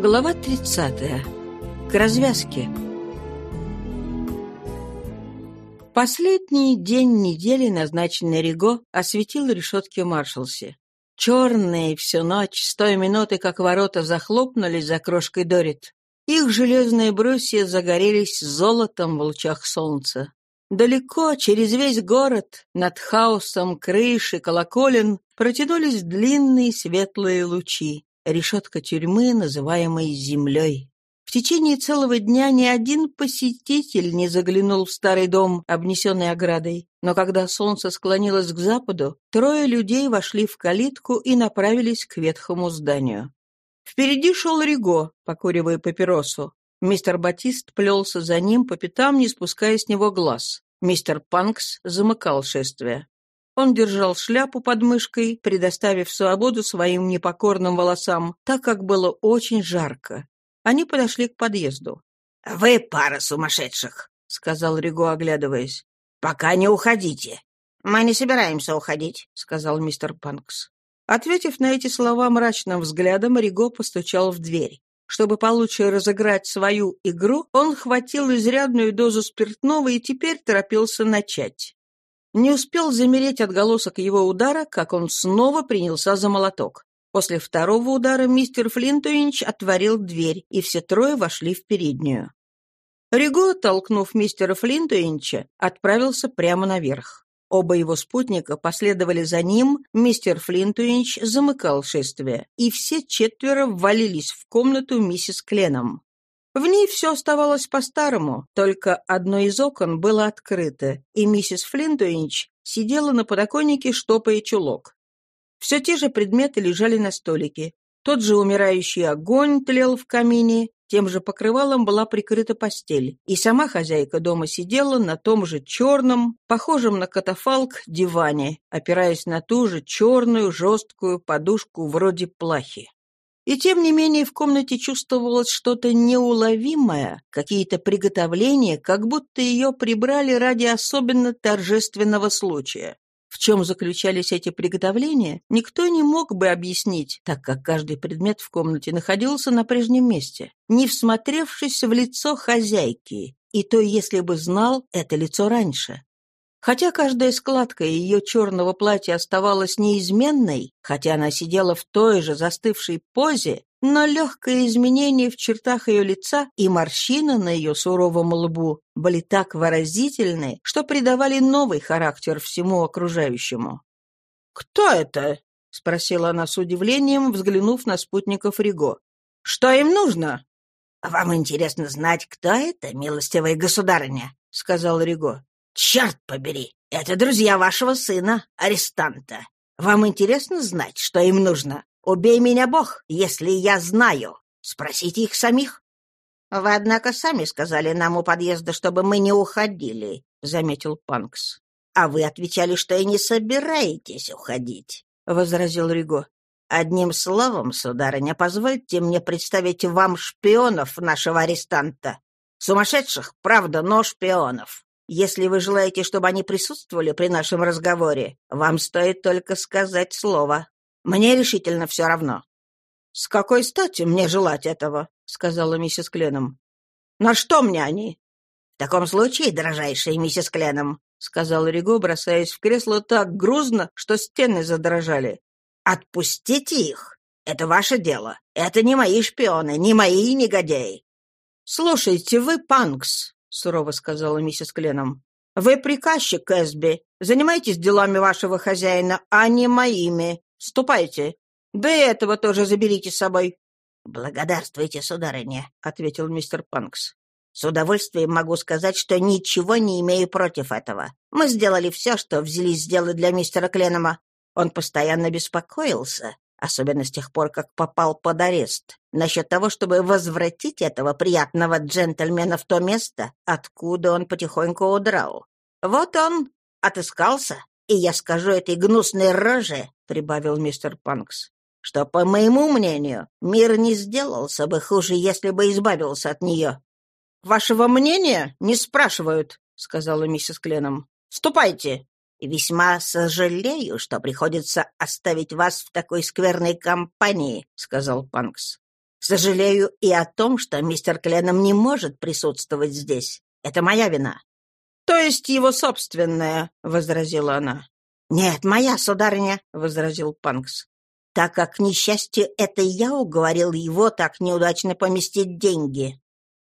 Глава 30. К развязке. Последний день недели, назначенный Риго, осветил решетки Маршалси. Черные всю ночь, с той минуты, как ворота захлопнулись за крошкой Дорит. Их железные брусья загорелись золотом в лучах солнца. Далеко, через весь город, над хаосом крыши, колоколен, протянулись длинные светлые лучи решетка тюрьмы, называемой землей. В течение целого дня ни один посетитель не заглянул в старый дом, обнесенный оградой. Но когда солнце склонилось к западу, трое людей вошли в калитку и направились к ветхому зданию. Впереди шел Риго, покуривая папиросу. Мистер Батист плелся за ним по пятам, не спуская с него глаз. Мистер Панкс замыкал шествие. Он держал шляпу под мышкой, предоставив свободу своим непокорным волосам, так как было очень жарко. Они подошли к подъезду. «Вы пара сумасшедших», — сказал Риго, оглядываясь. «Пока не уходите». «Мы не собираемся уходить», — сказал мистер Панкс. Ответив на эти слова мрачным взглядом, Риго постучал в дверь. Чтобы получше разыграть свою игру, он хватил изрядную дозу спиртного и теперь торопился начать. Не успел замереть отголосок его удара, как он снова принялся за молоток. После второго удара мистер Флинтуинч отворил дверь, и все трое вошли в переднюю. Риго, толкнув мистера Флинтуинча, отправился прямо наверх. Оба его спутника последовали за ним, мистер Флинтуинч замыкал шествие, и все четверо ввалились в комнату миссис Кленом. В ней все оставалось по-старому, только одно из окон было открыто, и миссис Флинтуинч сидела на подоконнике, штопая чулок. Все те же предметы лежали на столике. Тот же умирающий огонь тлел в камине, тем же покрывалом была прикрыта постель, и сама хозяйка дома сидела на том же черном, похожем на катафалк, диване, опираясь на ту же черную жесткую подушку вроде плахи. И тем не менее в комнате чувствовалось что-то неуловимое, какие-то приготовления, как будто ее прибрали ради особенно торжественного случая. В чем заключались эти приготовления, никто не мог бы объяснить, так как каждый предмет в комнате находился на прежнем месте, не всмотревшись в лицо хозяйки, и то, если бы знал это лицо раньше. Хотя каждая складка ее черного платья оставалась неизменной, хотя она сидела в той же застывшей позе, но легкое изменение в чертах ее лица и морщины на ее суровом лбу были так выразительны, что придавали новый характер всему окружающему. «Кто это?» — спросила она с удивлением, взглянув на спутников Риго. «Что им нужно?» «Вам интересно знать, кто это, милостивая государыня?» — сказал Риго. «Черт побери! Это друзья вашего сына, арестанта. Вам интересно знать, что им нужно? Убей меня, Бог, если я знаю. Спросите их самих». «Вы, однако, сами сказали нам у подъезда, чтобы мы не уходили», — заметил Панкс. «А вы отвечали, что и не собираетесь уходить», — возразил Риго. «Одним словом, сударыня, позвольте мне представить вам шпионов нашего арестанта. Сумасшедших, правда, но шпионов. Если вы желаете, чтобы они присутствовали при нашем разговоре, вам стоит только сказать слово. Мне решительно все равно». «С какой стати мне желать этого?» — сказала миссис Кленом. «На что мне они?» «В таком случае, дорожайшая миссис Кленом», — сказал Риго, бросаясь в кресло так грузно, что стены задрожали. «Отпустите их. Это ваше дело. Это не мои шпионы, не мои негодяи». «Слушайте, вы, Панкс, — сурово сказала миссис Кленом. «Вы приказчик, Кэсби. Занимайтесь делами вашего хозяина, а не моими. Ступайте. Да и этого тоже заберите с собой». «Благодарствуйте, сударыня», — ответил мистер Панкс. «С удовольствием могу сказать, что ничего не имею против этого. Мы сделали все, что взялись сделать для мистера Кленома. Он постоянно беспокоился, особенно с тех пор, как попал под арест, насчет того, чтобы возвратить этого приятного джентльмена в то место, откуда он потихоньку удрал. Вот он отыскался, и я скажу этой гнусной роже, — прибавил мистер Панкс, — что, по моему мнению, мир не сделался бы хуже, если бы избавился от нее. — Вашего мнения не спрашивают, — сказала миссис Кленом. — Ступайте. «Весьма сожалею, что приходится оставить вас в такой скверной компании», — сказал Панкс. Сожалею и о том, что мистер Кленом не может присутствовать здесь. Это моя вина». «То есть его собственная», — возразила она. «Нет, моя, сударыня», — возразил Панкс. «Так как, к несчастью, это я уговорил его так неудачно поместить деньги».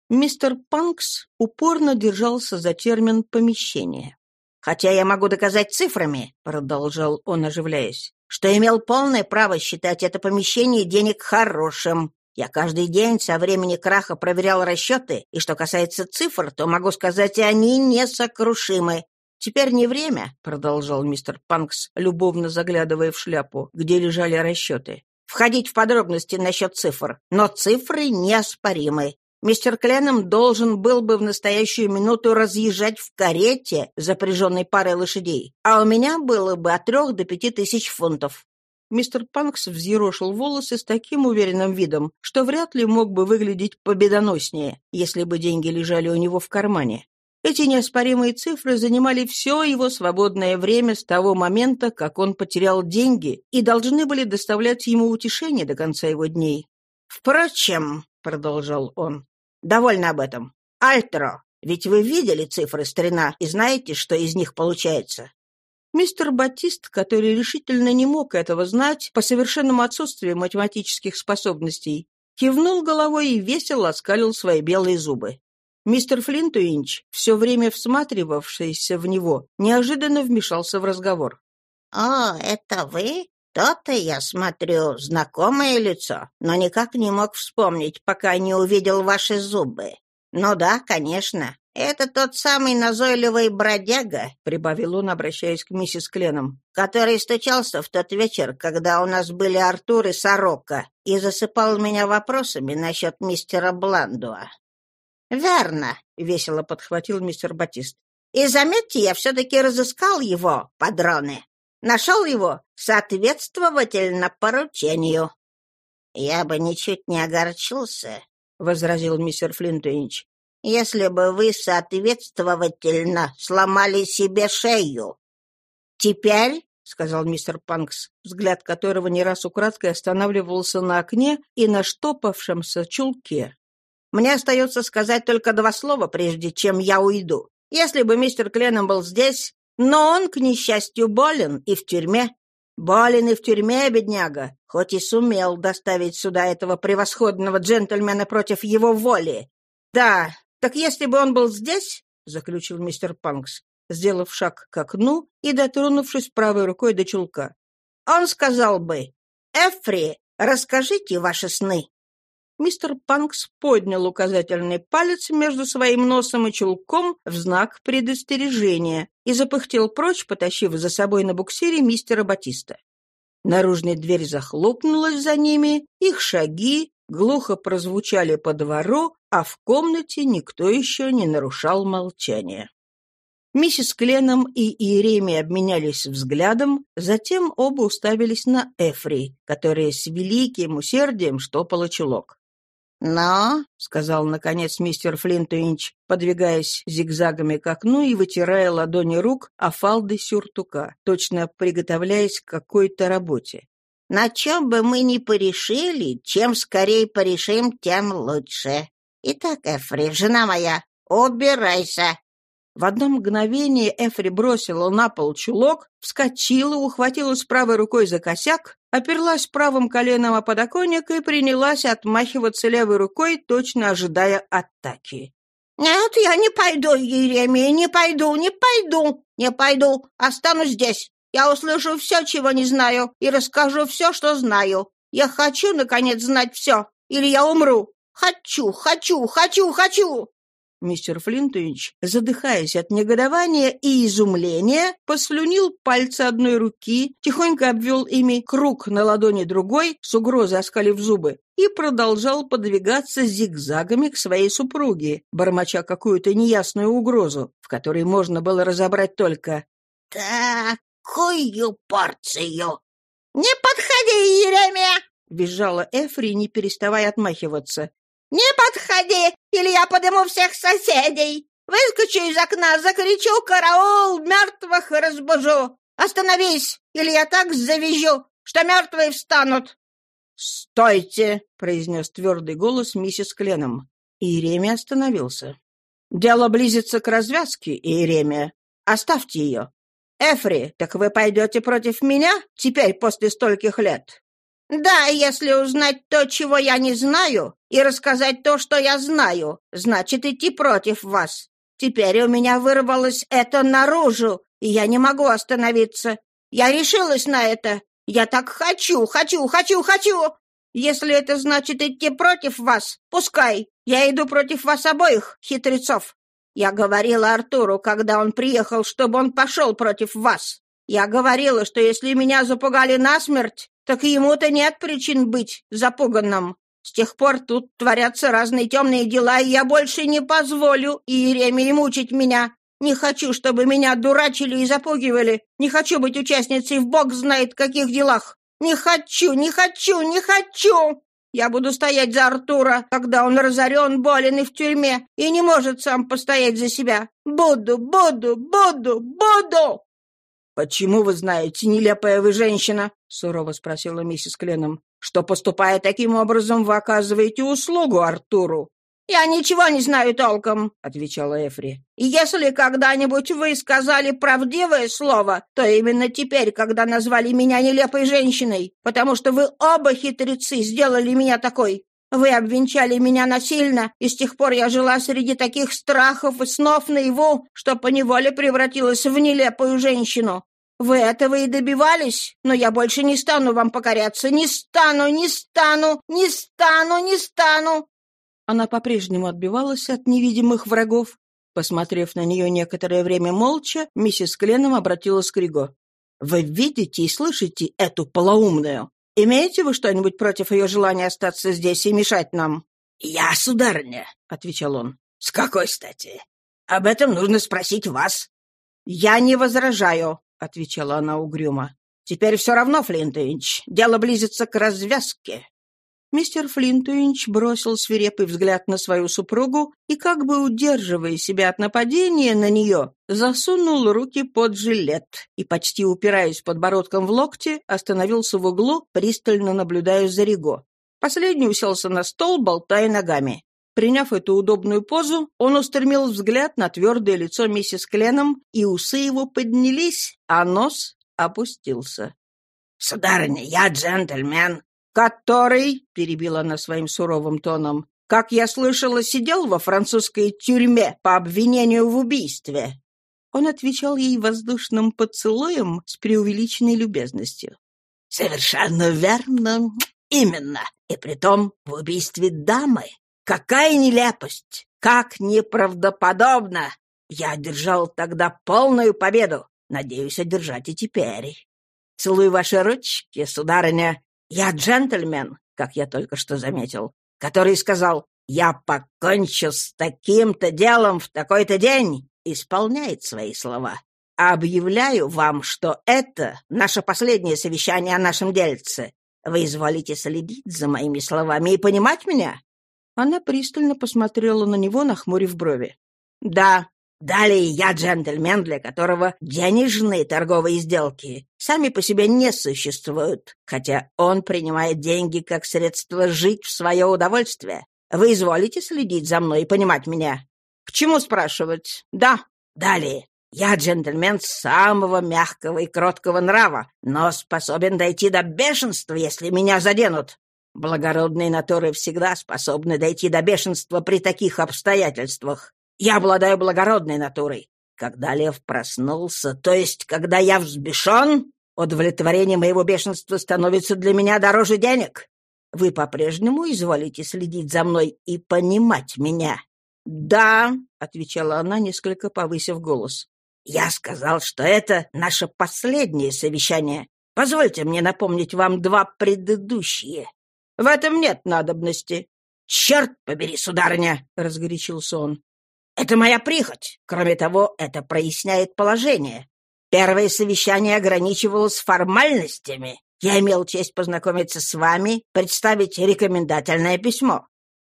Мистер Панкс упорно держался за термин «помещение». «Хотя я могу доказать цифрами», — продолжал он, оживляясь, «что имел полное право считать это помещение денег хорошим. Я каждый день со времени краха проверял расчеты, и что касается цифр, то могу сказать, они несокрушимы. «Теперь не время», — продолжал мистер Панкс, любовно заглядывая в шляпу, где лежали расчеты, «входить в подробности насчет цифр, но цифры неоспоримы. Мистер Кленом должен был бы в настоящую минуту разъезжать в карете, запряженной парой лошадей, а у меня было бы от трех до пяти тысяч фунтов. Мистер Панкс взъерошил волосы с таким уверенным видом, что вряд ли мог бы выглядеть победоноснее, если бы деньги лежали у него в кармане. Эти неоспоримые цифры занимали все его свободное время с того момента, как он потерял деньги, и должны были доставлять ему утешение до конца его дней. «Впрочем», — продолжал он, — «довольно об этом. Альтро, ведь вы видели цифры, старина, и знаете, что из них получается?» Мистер Батист, который решительно не мог этого знать по совершенному отсутствию математических способностей, кивнул головой и весело оскалил свои белые зубы. Мистер Флинтуинч, все время всматривавшийся в него, неожиданно вмешался в разговор. «О, это вы? То-то, я смотрю, знакомое лицо, но никак не мог вспомнить, пока не увидел ваши зубы. Ну да, конечно, это тот самый назойливый бродяга», — прибавил он, обращаясь к миссис Кленом, «который стучался в тот вечер, когда у нас были Артур и Сорока, и засыпал меня вопросами насчет мистера Бландуа. «Верно», — весело подхватил мистер Батист. «И заметьте, я все-таки разыскал его, падроны. Нашел его соответствовательно поручению». «Я бы ничуть не огорчился», — возразил мистер Флинтуинч, «если бы вы соответствовательно сломали себе шею». «Теперь», — сказал мистер Панкс, взгляд которого не раз украдкой останавливался на окне и на штопавшемся чулке. Мне остается сказать только два слова, прежде чем я уйду. Если бы мистер Кленом был здесь, но он, к несчастью, болен и в тюрьме. Болен и в тюрьме, бедняга, хоть и сумел доставить сюда этого превосходного джентльмена против его воли. Да, так если бы он был здесь, — заключил мистер Панкс, сделав шаг к окну и дотронувшись правой рукой до чулка, — он сказал бы, «Эфри, расскажите ваши сны». Мистер Панкс поднял указательный палец между своим носом и чулком в знак предостережения и запыхтел прочь, потащив за собой на буксире мистера Батиста. Наружная дверь захлопнулась за ними, их шаги глухо прозвучали по двору, а в комнате никто еще не нарушал молчания. Миссис Кленом и Иеремия обменялись взглядом, затем оба уставились на Эфри, которая с великим усердием штопала чулок. «Но», — сказал, наконец, мистер Флинтуинч, подвигаясь зигзагами к окну и вытирая ладони рук о фалды сюртука, точно приготовляясь к какой-то работе. «На чем бы мы ни порешили, чем скорее порешим, тем лучше. Итак, Эфри, жена моя, убирайся. В одно мгновение Эфри бросила на пол чулок, вскочила, ухватилась правой рукой за косяк, оперлась правым коленом о подоконник и принялась отмахиваться левой рукой, точно ожидая атаки. «Нет, я не пойду, Еремия, не пойду, не пойду, не пойду, останусь здесь. Я услышу все, чего не знаю, и расскажу все, что знаю. Я хочу, наконец, знать все, или я умру. Хочу, хочу, хочу, хочу!» Мистер Флинтович, задыхаясь от негодования и изумления, послюнил пальцы одной руки, тихонько обвел ими круг на ладони другой, с угрозой оскалив зубы, и продолжал подвигаться зигзагами к своей супруге, бормоча какую-то неясную угрозу, в которой можно было разобрать только «Такую порцию!» «Не подходи, Еремия!» — визжала Эфри, не переставая отмахиваться. «Не подходи, или я подыму всех соседей! Выскочу из окна, закричу «Караул!» Мертвых разбужу! Остановись, или я так завяжу, что мертвые встанут!» «Стойте!» — произнес твердый голос миссис Кленом. Иеремия остановился. «Дело близится к развязке, Иеремия. Оставьте ее. Эфри, так вы пойдете против меня теперь после стольких лет?» «Да, если узнать то, чего я не знаю, и рассказать то, что я знаю, значит идти против вас. Теперь у меня вырвалось это наружу, и я не могу остановиться. Я решилась на это. Я так хочу, хочу, хочу, хочу. Если это значит идти против вас, пускай. Я иду против вас обоих, хитрецов. Я говорила Артуру, когда он приехал, чтобы он пошел против вас. Я говорила, что если меня запугали насмерть, так ему-то нет причин быть запуганным. С тех пор тут творятся разные темные дела, и я больше не позволю Иеремии мучить меня. Не хочу, чтобы меня дурачили и запугивали. Не хочу быть участницей в бог знает каких делах. Не хочу, не хочу, не хочу! Я буду стоять за Артура, когда он разорен, болен и в тюрьме, и не может сам постоять за себя. Буду, буду, буду, буду!» «Почему вы знаете, нелепая вы женщина?» — сурово спросила миссис Кленом. «Что, поступая таким образом, вы оказываете услугу Артуру?» «Я ничего не знаю толком», — отвечала Эфри. «И если когда-нибудь вы сказали правдивое слово, то именно теперь, когда назвали меня нелепой женщиной, потому что вы оба хитрецы сделали меня такой. Вы обвенчали меня насильно, и с тех пор я жила среди таких страхов и снов наяву, что поневоле превратилась в нелепую женщину. Вы этого и добивались, но я больше не стану вам покоряться. Не стану, не стану, не стану, не стану. Она по-прежнему отбивалась от невидимых врагов. Посмотрев на нее некоторое время молча, миссис Кленом обратилась к Риго. «Вы видите и слышите эту полоумную? Имеете вы что-нибудь против ее желания остаться здесь и мешать нам?» «Я, сударыня», — отвечал он. «С какой стати? Об этом нужно спросить вас». «Я не возражаю», — отвечала она угрюмо. «Теперь все равно, Флинтович, дело близится к развязке. Мистер Флинтуинч бросил свирепый взгляд на свою супругу и, как бы удерживая себя от нападения на нее, засунул руки под жилет и, почти упираясь подбородком в локти, остановился в углу, пристально наблюдая за Риго. Последний уселся на стол, болтая ногами. Приняв эту удобную позу, он устремил взгляд на твердое лицо миссис Кленом, и усы его поднялись, а нос опустился. «Сударыня, я джентльмен, «Который», — перебила она своим суровым тоном, «как я слышала, сидел во французской тюрьме по обвинению в убийстве». Он отвечал ей воздушным поцелуем с преувеличенной любезностью. «Совершенно верно. Именно. И притом в убийстве дамы. Какая нелепость! Как неправдоподобно! Я одержал тогда полную победу. Надеюсь одержать и теперь. Целую ваши ручки, сударыня, я джентльмен, как я только что заметил, который сказал «Я покончу с таким-то делом в такой-то день», исполняет свои слова. Объявляю вам, что это наше последнее совещание о нашем дельце. Вы изволите следить за моими словами и понимать меня?» Она пристально посмотрела на него, нахмурив брови. «Да, Далее я джентльмен, для которого денежные торговые сделки сами по себе не существуют, хотя он принимает деньги как средство жить в свое удовольствие. Вы изволите следить за мной и понимать меня? К чему спрашивать? Да. Далее. Я джентльмен самого мягкого и кроткого нрава, но способен дойти до бешенства, если меня заденут. Благородные натуры всегда способны дойти до бешенства при таких обстоятельствах. Я обладаю благородной натурой. Когда лев проснулся, то есть когда я взбешен, удовлетворение моего бешенства становится для меня дороже денег. Вы по-прежнему изволите следить за мной и понимать меня. «Да», — отвечала она, несколько повысив голос. «Я сказал, что это наше последнее совещание. Позвольте мне напомнить вам два предыдущие». «В этом нет надобности». «Черт побери, сударыня!» — разгорячился он. Это моя прихоть. Кроме того, это проясняет положение. Первое совещание ограничивалось формальностями. Я имел честь познакомиться с вами, представить рекомендательное письмо.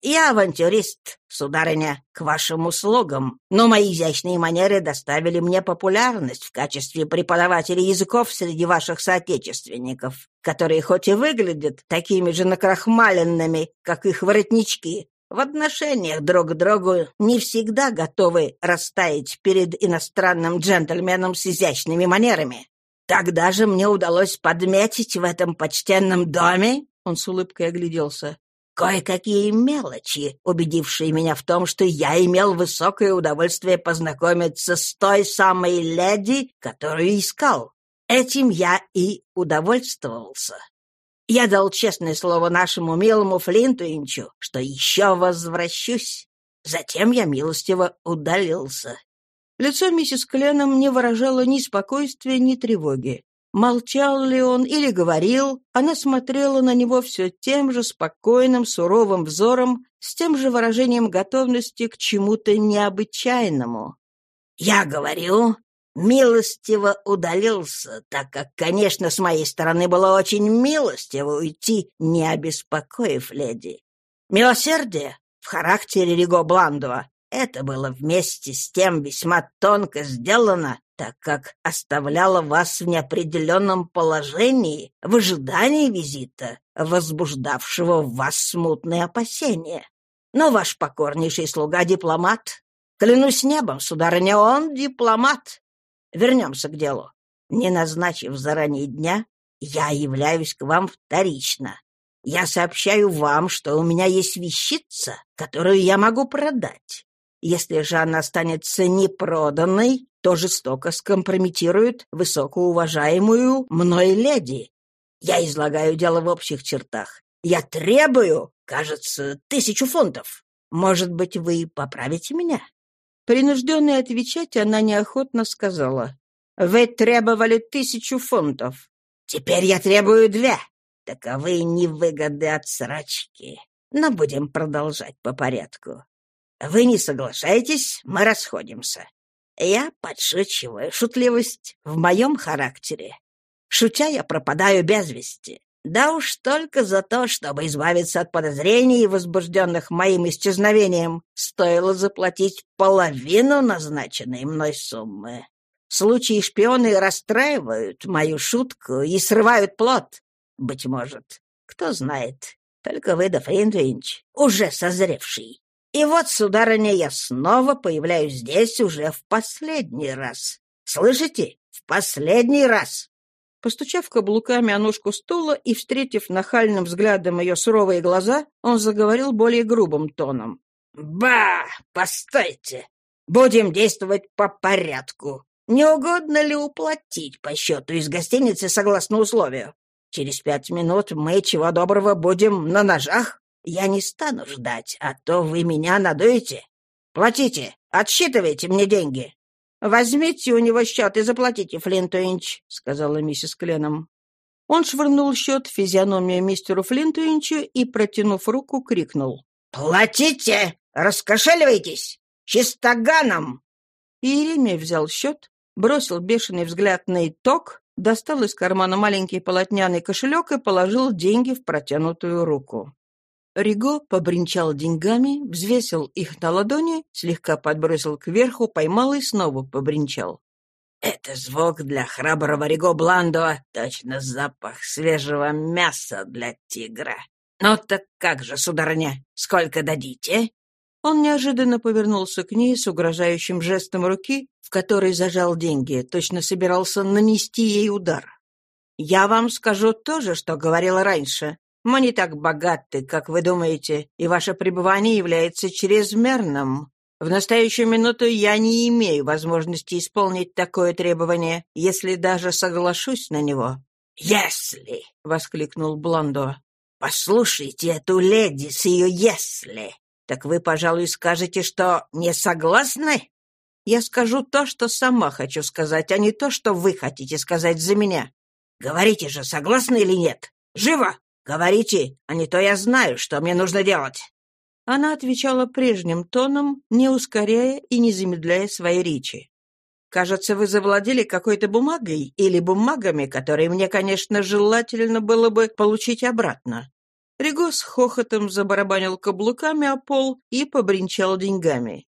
Я авантюрист, сударыня, к вашим услугам, но мои изящные манеры доставили мне популярность в качестве преподавателя языков среди ваших соотечественников, которые хоть и выглядят такими же накрахмаленными, как их воротнички, в отношениях друг к другу не всегда готовы растаять перед иностранным джентльменом с изящными манерами. Тогда же мне удалось подметить в этом почтенном доме, он с улыбкой огляделся, кое-какие мелочи, убедившие меня в том, что я имел высокое удовольствие познакомиться с той самой леди, которую искал. Этим я и удовольствовался. Я дал честное слово нашему милому Флинтуинчу, что еще возвращусь. Затем я милостиво удалился. Лицо миссис Кленом не выражало ни спокойствия, ни тревоги. Молчал ли он или говорил, она смотрела на него все тем же спокойным, суровым взором, с тем же выражением готовности к чему-то необычайному. «Я говорю, милостиво удалился, так как, конечно, с моей стороны было очень милостиво уйти, не обеспокоив леди. Милосердие в характере Риго Бландова это было вместе с тем весьма тонко сделано, так как оставляло вас в неопределенном положении в ожидании визита, возбуждавшего в вас смутные опасения. Но ваш покорнейший слуга — дипломат. Клянусь небом, сударыня, он дипломат. Вернемся к делу. Не назначив заранее дня, я являюсь к вам вторично. Я сообщаю вам, что у меня есть вещица, которую я могу продать. Если же она останется непроданной, то жестоко скомпрометирует высокоуважаемую мной леди. Я излагаю дело в общих чертах. Я требую, кажется, тысячу фунтов. Может быть, вы поправите меня?» Принужденная отвечать, она неохотно сказала. «Вы требовали тысячу фунтов». «Теперь я требую две. Таковы невыгоды от срачки. Но будем продолжать по порядку. Вы не соглашаетесь, мы расходимся. Я подшучиваю, шутливость в моем характере. Шутя, я пропадаю без вести. Да уж только за то, чтобы избавиться от подозрений, возбужденных моим исчезновением, стоило заплатить половину назначенной мной суммы. В случае шпионы расстраивают мою шутку и срывают плод. Быть может, кто знает, только вы, да Фриндвинч, уже созревший. И вот, сударыня, я снова появляюсь здесь уже в последний раз. Слышите? В последний раз. Постучав каблуками о ножку стула и встретив нахальным взглядом ее суровые глаза, он заговорил более грубым тоном. «Ба! Постойте! Будем действовать по порядку. Не угодно ли уплатить по счету из гостиницы согласно условию? Через пять минут мы, чего доброго, будем на ножах. Я не стану ждать, а то вы меня надуете. Платите, отсчитывайте мне деньги. «Возьмите у него счет и заплатите, Флинтуинч», — сказала миссис Кленом. Он швырнул счет в физиономию мистеру Флинтуинчу и, протянув руку, крикнул. «Платите! Раскошеливайтесь! Чистоганом!» Иеремия взял счет, бросил бешеный взгляд на итог, достал из кармана маленький полотняный кошелек и положил деньги в протянутую руку. Риго побренчал деньгами, взвесил их на ладони, слегка подбросил кверху, поймал и снова побренчал. «Это звук для храброго Риго Бландо, точно запах свежего мяса для тигра. Ну так как же, сударыня, сколько дадите?» Он неожиданно повернулся к ней с угрожающим жестом руки, в которой зажал деньги, точно собирался нанести ей удар. «Я вам скажу то же, что говорила раньше. Мы не так богаты, как вы думаете, и ваше пребывание является чрезмерным. В настоящую минуту я не имею возможности исполнить такое требование, если даже соглашусь на него». «Если!» — воскликнул Блондо. «Послушайте эту леди с ее «если». Так вы, пожалуй, скажете, что не согласны?» «Я скажу то, что сама хочу сказать, а не то, что вы хотите сказать за меня». «Говорите же, согласны или нет? Живо!» «Говорите, а не то я знаю, что мне нужно делать». Она отвечала прежним тоном, не ускоряя и не замедляя своей речи. «Кажется, вы завладели какой-то бумагой или бумагами, которые мне, конечно, желательно было бы получить обратно. Риго с хохотом забарабанил каблуками о пол и побренчал деньгами.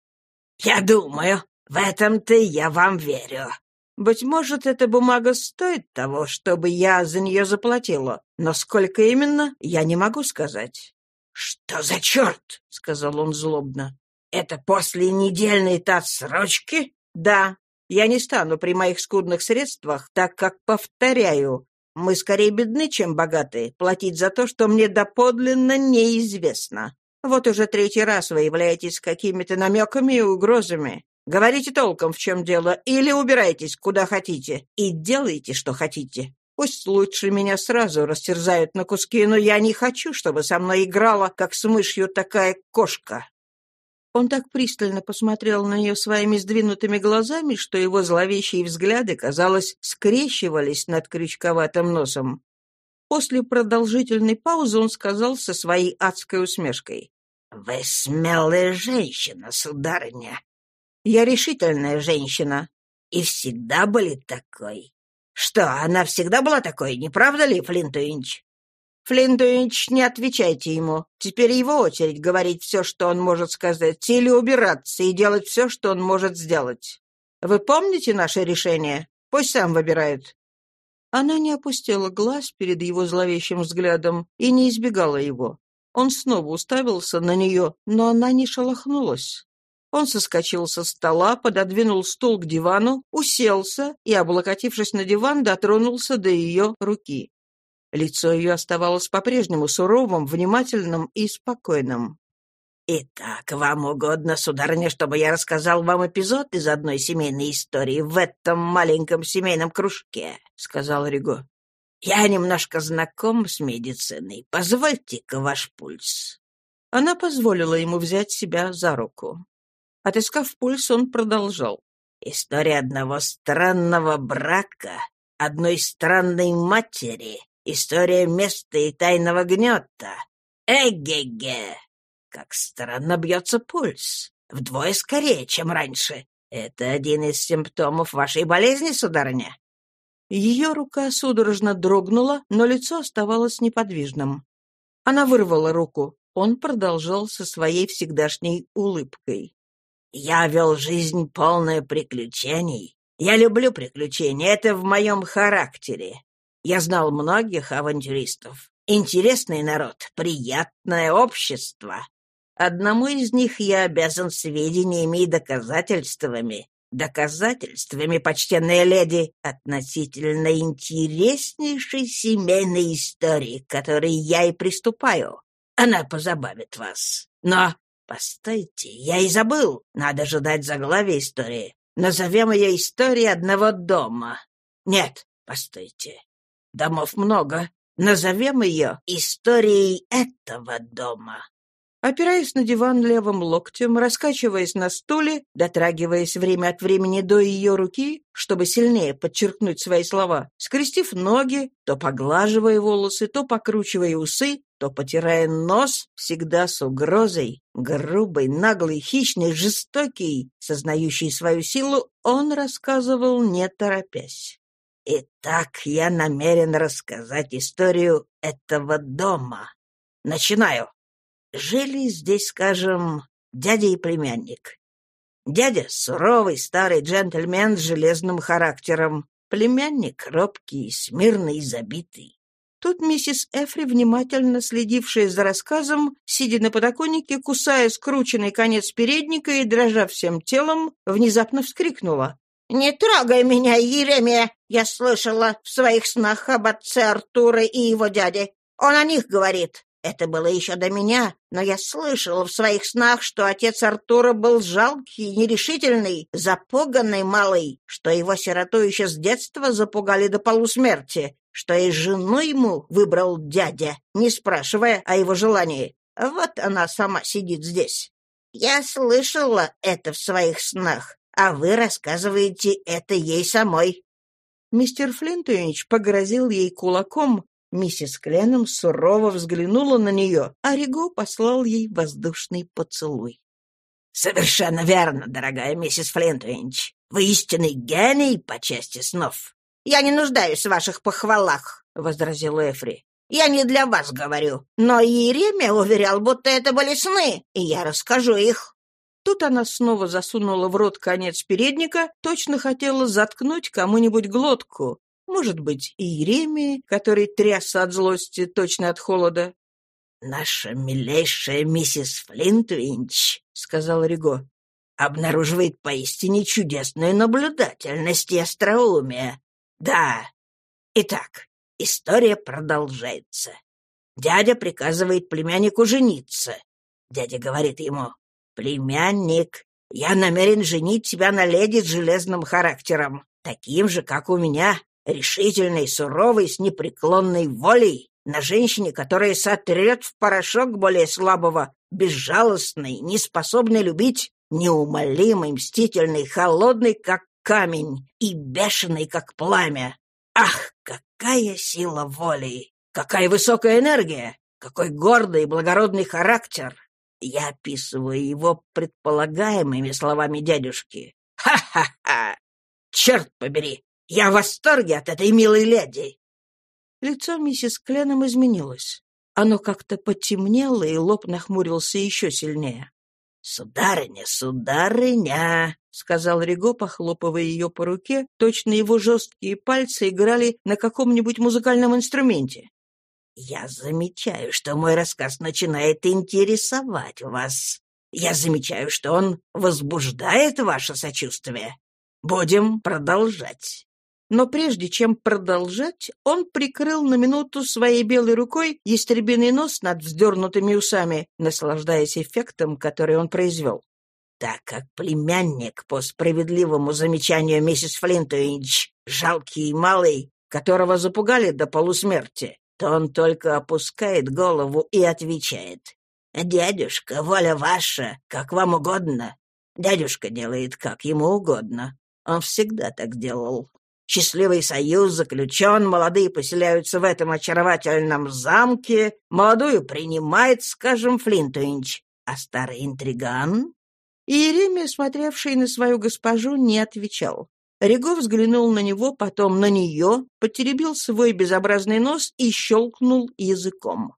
«Я думаю, в этом-то я вам верю. Быть может, эта бумага стоит того, чтобы я за нее заплатила, но сколько именно, я не могу сказать». «Что за черт?» — сказал он злобно. «Это после недельной-то отсрочки?» «Да. Я не стану при моих скудных средствах, так как, повторяю, мы скорее бедны, чем богаты, платить за то, что мне доподлинно неизвестно. Вот уже третий раз вы являетесь какими-то намеками и угрозами. Говорите толком, в чем дело, или убирайтесь, куда хотите, и делайте, что хотите. Пусть лучше меня сразу растерзают на куски, но я не хочу, чтобы со мной играла, как с мышью, такая кошка. Он так пристально посмотрел на нее своими сдвинутыми глазами, что его зловещие взгляды, казалось, скрещивались над крючковатым носом. После продолжительной паузы он сказал со своей адской усмешкой. «Вы смелая женщина, сударыня». «Я решительная женщина». «И всегда были такой». «Что, она всегда была такой, не правда ли, Флинтуинч?» Флинтович, не отвечайте ему. Теперь его очередь говорить все, что он может сказать, или убираться и делать все, что он может сделать. Вы помните наше решение? Пусть сам выбирает». Она не опустила глаз перед его зловещим взглядом и не избегала его. Он снова уставился на нее, но она не шелохнулась. Он соскочил со стола, пододвинул стул к дивану, уселся и, облокотившись на диван, дотронулся до ее руки. Лицо ее оставалось по-прежнему суровым, внимательным и спокойным. «Итак, вам угодно, сударыня, чтобы я рассказал вам эпизод из одной семейной истории в этом маленьком семейном кружке», — сказал Риго. «Я немножко знаком с медициной. Позвольте-ка ваш пульс». Она позволила ему взять себя за руку. Отыскав пульс, он продолжал. «История одного странного брака, одной странной матери, История места и тайного гнета. Эге-ге! Как странно бьется пульс. Вдвое скорее, чем раньше. Это один из симптомов вашей болезни, сударыня?» Ее рука судорожно дрогнула, но лицо оставалось неподвижным. Она вырвала руку. Он продолжал со своей всегдашней улыбкой. «Я вел жизнь полная приключений. Я люблю приключения, это в моем характере. Я знал многих авантюристов. Интересный народ, приятное общество. Одному из них я обязан сведениями и доказательствами. Доказательствами, почтенная леди, относительно интереснейшей семейной истории, к которой я и приступаю. Она позабавит вас. Но, постойте, я и забыл. Надо ожидать заглавия истории. Назовем ее историей одного дома. Нет, постойте. Домов много. Назовем ее историей этого дома. Опираясь на диван левым локтем, раскачиваясь на стуле, дотрагиваясь время от времени до ее руки, чтобы сильнее подчеркнуть свои слова, скрестив ноги, то поглаживая волосы, то покручивая усы, то потирая нос, всегда с угрозой, грубый, наглый, хищный, жестокий, сознающий свою силу, он рассказывал, не торопясь. Итак, я намерен рассказать историю этого дома. Начинаю. Жили здесь, скажем, дядя и племянник. Дядя — суровый старый джентльмен с железным характером. Племянник — робкий, смирный и забитый. Тут миссис Эфри, внимательно следившая за рассказом, сидя на подоконнике, кусая скрученный конец передника и дрожа всем телом, внезапно вскрикнула. «Не трогай меня, Еремия! Я слышала в своих снах об отце Артура и его дяде. Он о них говорит. Это было еще до меня, но я слышала в своих снах, что отец Артура был жалкий, нерешительный, запуганный малый, что его сироту еще с детства запугали до полусмерти, что и жену ему выбрал дядя, не спрашивая о его желании. Вот она сама сидит здесь. Я слышала это в своих снах а вы рассказываете это ей самой». Мистер Флинтович погрозил ей кулаком, миссис Кленом сурово взглянула на нее, а Риго послал ей воздушный поцелуй. «Совершенно верно, дорогая миссис Флинтович. Вы истинный гений по части снов». «Я не нуждаюсь в ваших похвалах», — возразил Эфри. Я не для вас говорю, но Иеремия уверял, будто это были сны, и я расскажу их». Тут она снова засунула в рот конец передника, точно хотела заткнуть кому-нибудь глотку. Может быть, и Еремии, который трясся от злости, точно от холода. «Наша милейшая миссис Флинтвинч», — сказал Риго, — «обнаруживает поистине чудесную наблюдательность и остроумие. Да. Итак, история продолжается. Дядя приказывает племяннику жениться. Дядя говорит ему, «Племянник, я намерен женить тебя на леди с железным характером, таким же, как у меня, решительной, суровой, с непреклонной волей, на женщине, которая сотрет в порошок более слабого, безжалостной, неспособной любить, неумолимой, мстительной, холодной, как камень, и бешеной, как пламя. Ах, какая сила воли! Какая высокая энергия! Какой гордый и благородный характер! Я описываю его предполагаемыми словами дядюшки. Ха-ха-ха! Черт побери! Я в восторге от этой милой леди!» Лицо миссис Кленом изменилось. Оно как-то потемнело, и лоб нахмурился еще сильнее. «Сударыня, сударыня!» — сказал Риго, похлопывая ее по руке. Точно его жесткие пальцы играли на каком-нибудь музыкальном инструменте. «Я замечаю, что мой рассказ начинает интересовать вас. Я замечаю, что он возбуждает ваше сочувствие. Будем продолжать. Но прежде чем продолжать, он прикрыл на минуту своей белой рукой ястребиный нос над вздернутыми усами, наслаждаясь эффектом, который он произвел. Так как племянник, по справедливому замечанию миссис Флинтуинч, жалкий и малый, которого запугали до полусмерти, то он только опускает голову и отвечает. «Дядюшка, воля ваша, как вам угодно». Дядюшка делает, как ему угодно. Он всегда так делал. Счастливый союз заключен, молодые поселяются в этом очаровательном замке, молодую принимает, скажем, Флинтуинч, а старый интриган... И Еремия, смотревший на свою госпожу, не отвечал. Риго взглянул на него, потом на нее, потеребил свой безобразный нос и щелкнул языком.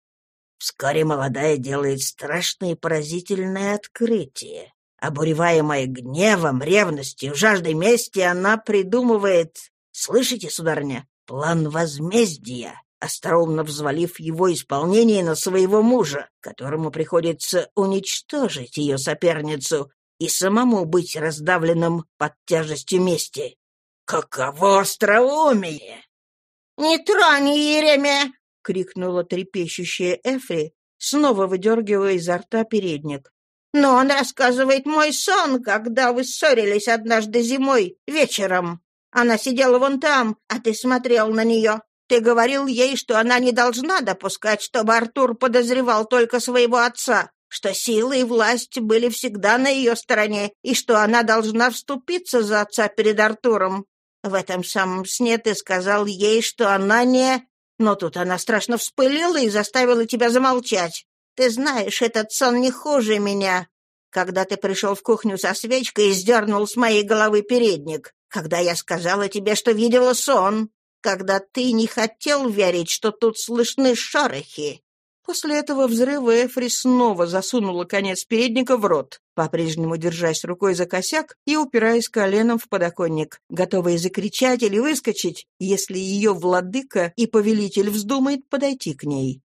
Вскоре молодая делает страшное и поразительное открытие. Обуреваемая гневом, ревностью, жаждой мести, она придумывает Слышите, сударыня, план возмездия, остроумно взвалив его исполнение на своего мужа, которому приходится уничтожить ее соперницу и самому быть раздавленным под тяжестью мести. Каково остроумие! — Не тронь, Еремия! — крикнула трепещущая Эфри, снова выдергивая изо рта передник. «Но он рассказывает мой сон, когда вы ссорились однажды зимой вечером. Она сидела вон там, а ты смотрел на нее. Ты говорил ей, что она не должна допускать, чтобы Артур подозревал только своего отца, что сила и власть были всегда на ее стороне, и что она должна вступиться за отца перед Артуром. В этом самом сне ты сказал ей, что она не... Но тут она страшно вспылила и заставила тебя замолчать. Ты знаешь, этот сон не хуже меня. Когда ты пришел в кухню со свечкой и сдернул с моей головы передник, когда я сказала тебе, что видела сон, когда ты не хотел верить, что тут слышны шорохи». После этого взрыва Эфри снова засунула конец передника в рот, по-прежнему держась рукой за косяк и упираясь коленом в подоконник, готовая закричать или выскочить, если ее владыка и повелитель вздумает подойти к ней.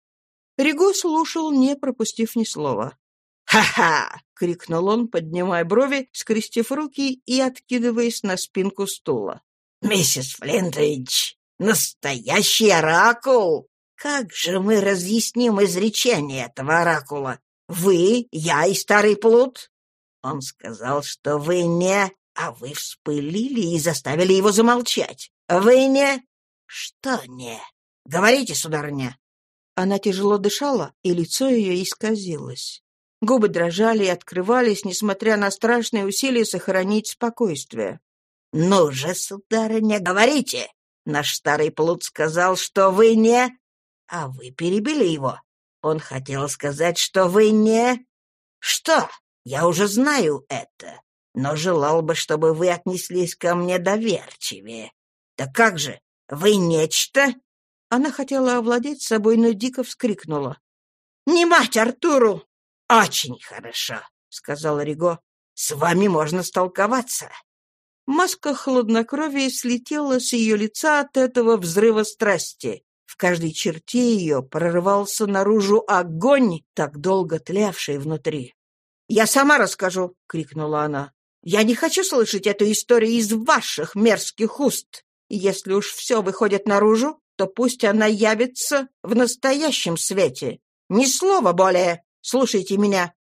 Риго слушал, не пропустив ни слова. «Ха-ха!» — крикнул он, поднимая брови, скрестив руки и откидываясь на спинку стула. «Миссис Флинтвич, настоящий оракул! Как же мы разъясним изречение этого оракула? Вы, я и старый плут?» Он сказал, что вы не... А вы вспылили и заставили его замолчать. Вы не... Что не? Говорите, сударыня. Она тяжело дышала, и лицо ее исказилось. Губы дрожали и открывались, несмотря на страшные усилия сохранить спокойствие. «Ну же, сударыня, говорите! Наш старый плут сказал, что вы не... А вы перебили его. Он хотел сказать, что вы не... Что? Я уже знаю это, но желал бы, чтобы вы отнеслись ко мне доверчивее. Да как же, вы нечто? Она хотела овладеть собой, но дико вскрикнула. «Не мать Артуру!» «Очень хорошо», — сказал Риго. «С вами можно столковаться». Маска хладнокровия слетела с ее лица от этого взрыва страсти. В каждой черте ее прорывался наружу огонь, так долго тлявший внутри. «Я сама расскажу!» — крикнула она. «Я не хочу слышать эту историю из ваших мерзких уст. Если уж все выходит наружу, то пусть она явится в настоящем свете. Ни слова более. Слушайте меня.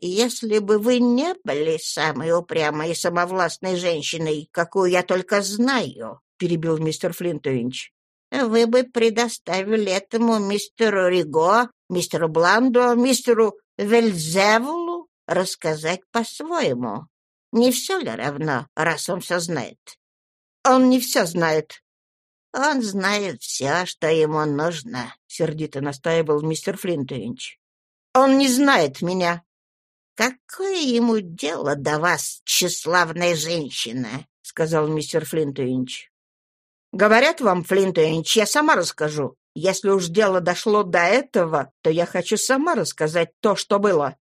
Если бы вы не были самой упрямой и самовластной женщиной, какую я только знаю, — перебил мистер Флинтович, — вы бы предоставили этому мистеру Риго, мистеру Бланду, мистеру Вельзевулу рассказать по-своему. Не все ли равно, раз он все знает? Он не все знает. Он знает все, что ему нужно, — сердито настаивал мистер Флинтович. Он не знает меня. Какое ему дело до вас, тщеславная женщина? — сказал мистер Флинтович. Говорят вам, Флинтович, я сама расскажу. Если уж дело дошло до этого, то я хочу сама рассказать то, что было.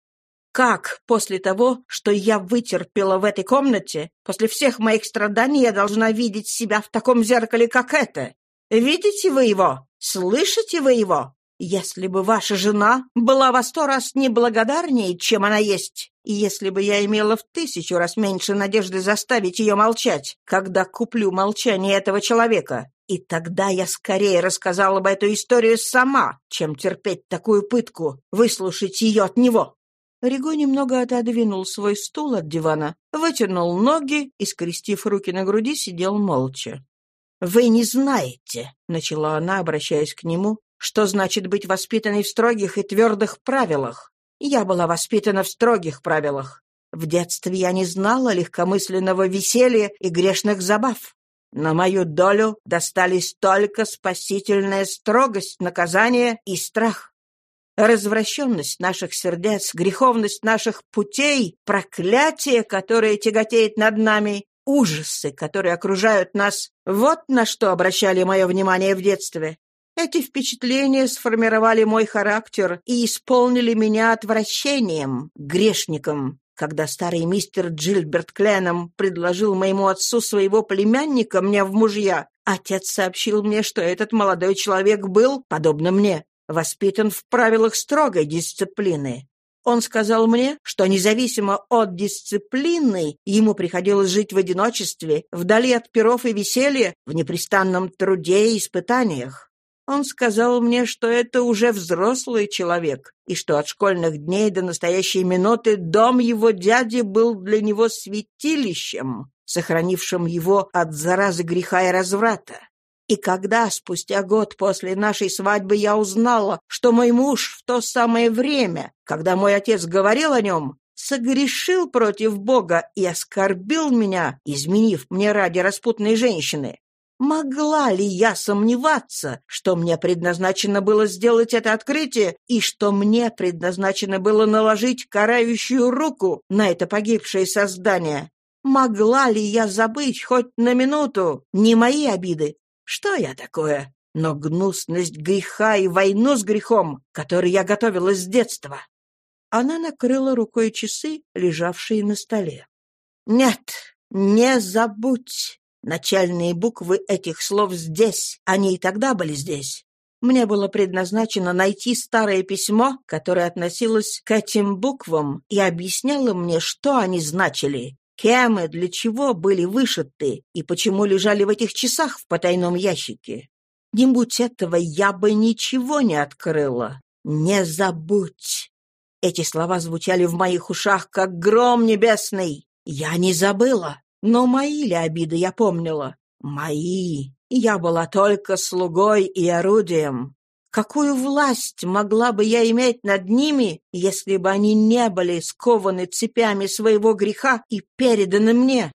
Как после того, что я вытерпела в этой комнате, после всех моих страданий я должна видеть себя в таком зеркале, как это? Видите вы его? Слышите вы его? Если бы ваша жена была во сто раз неблагодарнее, чем она есть, и если бы я имела в тысячу раз меньше надежды заставить ее молчать, когда куплю молчание этого человека, и тогда я скорее рассказала бы эту историю сама, чем терпеть такую пытку, выслушать ее от него. Риго немного отодвинул свой стул от дивана, вытянул ноги и, скрестив руки на груди, сидел молча. «Вы не знаете», — начала она, обращаясь к нему, «что значит быть воспитанной в строгих и твердых правилах. Я была воспитана в строгих правилах. В детстве я не знала легкомысленного веселья и грешных забав. На мою долю достались только спасительная строгость наказания и страх. Развращенность наших сердец, греховность наших путей, проклятие, которое тяготеет над нами, ужасы, которые окружают нас — вот на что обращали мое внимание в детстве. Эти впечатления сформировали мой характер и исполнили меня отвращением, грешником. Когда старый мистер Джильберт Кленом предложил моему отцу своего племянника мне в мужья, отец сообщил мне, что этот молодой человек был, подобно мне, воспитан в правилах строгой дисциплины. Он сказал мне, что независимо от дисциплины ему приходилось жить в одиночестве, вдали от перов и веселья, в непрестанном труде и испытаниях. Он сказал мне, что это уже взрослый человек, и что от школьных дней до настоящей минуты дом его дяди был для него святилищем, сохранившим его от заразы греха и разврата. И когда спустя год после нашей свадьбы я узнала, что мой муж в то самое время, когда мой отец говорил о нем, согрешил против Бога и оскорбил меня, изменив мне ради распутной женщины, Могла ли я сомневаться, что мне предназначено было сделать это открытие и что мне предназначено было наложить карающую руку на это погибшее создание? Могла ли я забыть хоть на минуту не мои обиды, что я такое? Но гнусность греха и войну с грехом, который я готовила с детства. Она накрыла рукой часы, лежавшие на столе. «Нет, не забудь. Начальные буквы этих слов здесь. Они и тогда были здесь. Мне было предназначено найти старое письмо, которое относилось к этим буквам и объясняло мне, что они значили. Кем и для чего были вышиты и почему лежали в этих часах в потайном ящике? Не будь этого, я бы ничего не открыла. Не забудь. Эти слова звучали в моих ушах, как гром небесный. Я не забыла. Но мои ли обиды я помнила? Мои. Я была только слугой и орудием. Какую власть могла бы я иметь над ними, если бы они не были скованы цепями своего греха и переданы мне?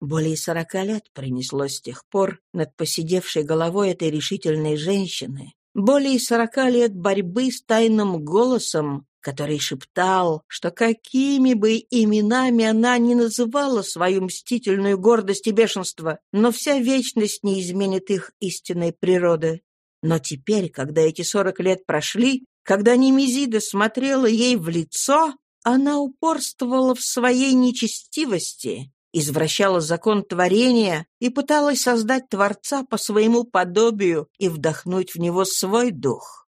Более сорока лет принесло с тех пор над посидевшей головой этой решительной женщины. Более сорока лет борьбы с тайным голосом, который шептал, что какими бы именами она ни называла свою мстительную гордость и бешенство, но вся вечность не изменит их истинной природы. Но теперь, когда эти сорок лет прошли, когда Немезида смотрела ей в лицо, она упорствовала в своей нечестивости, извращала закон творения и пыталась создать Творца по своему подобию и вдохнуть в него свой дух.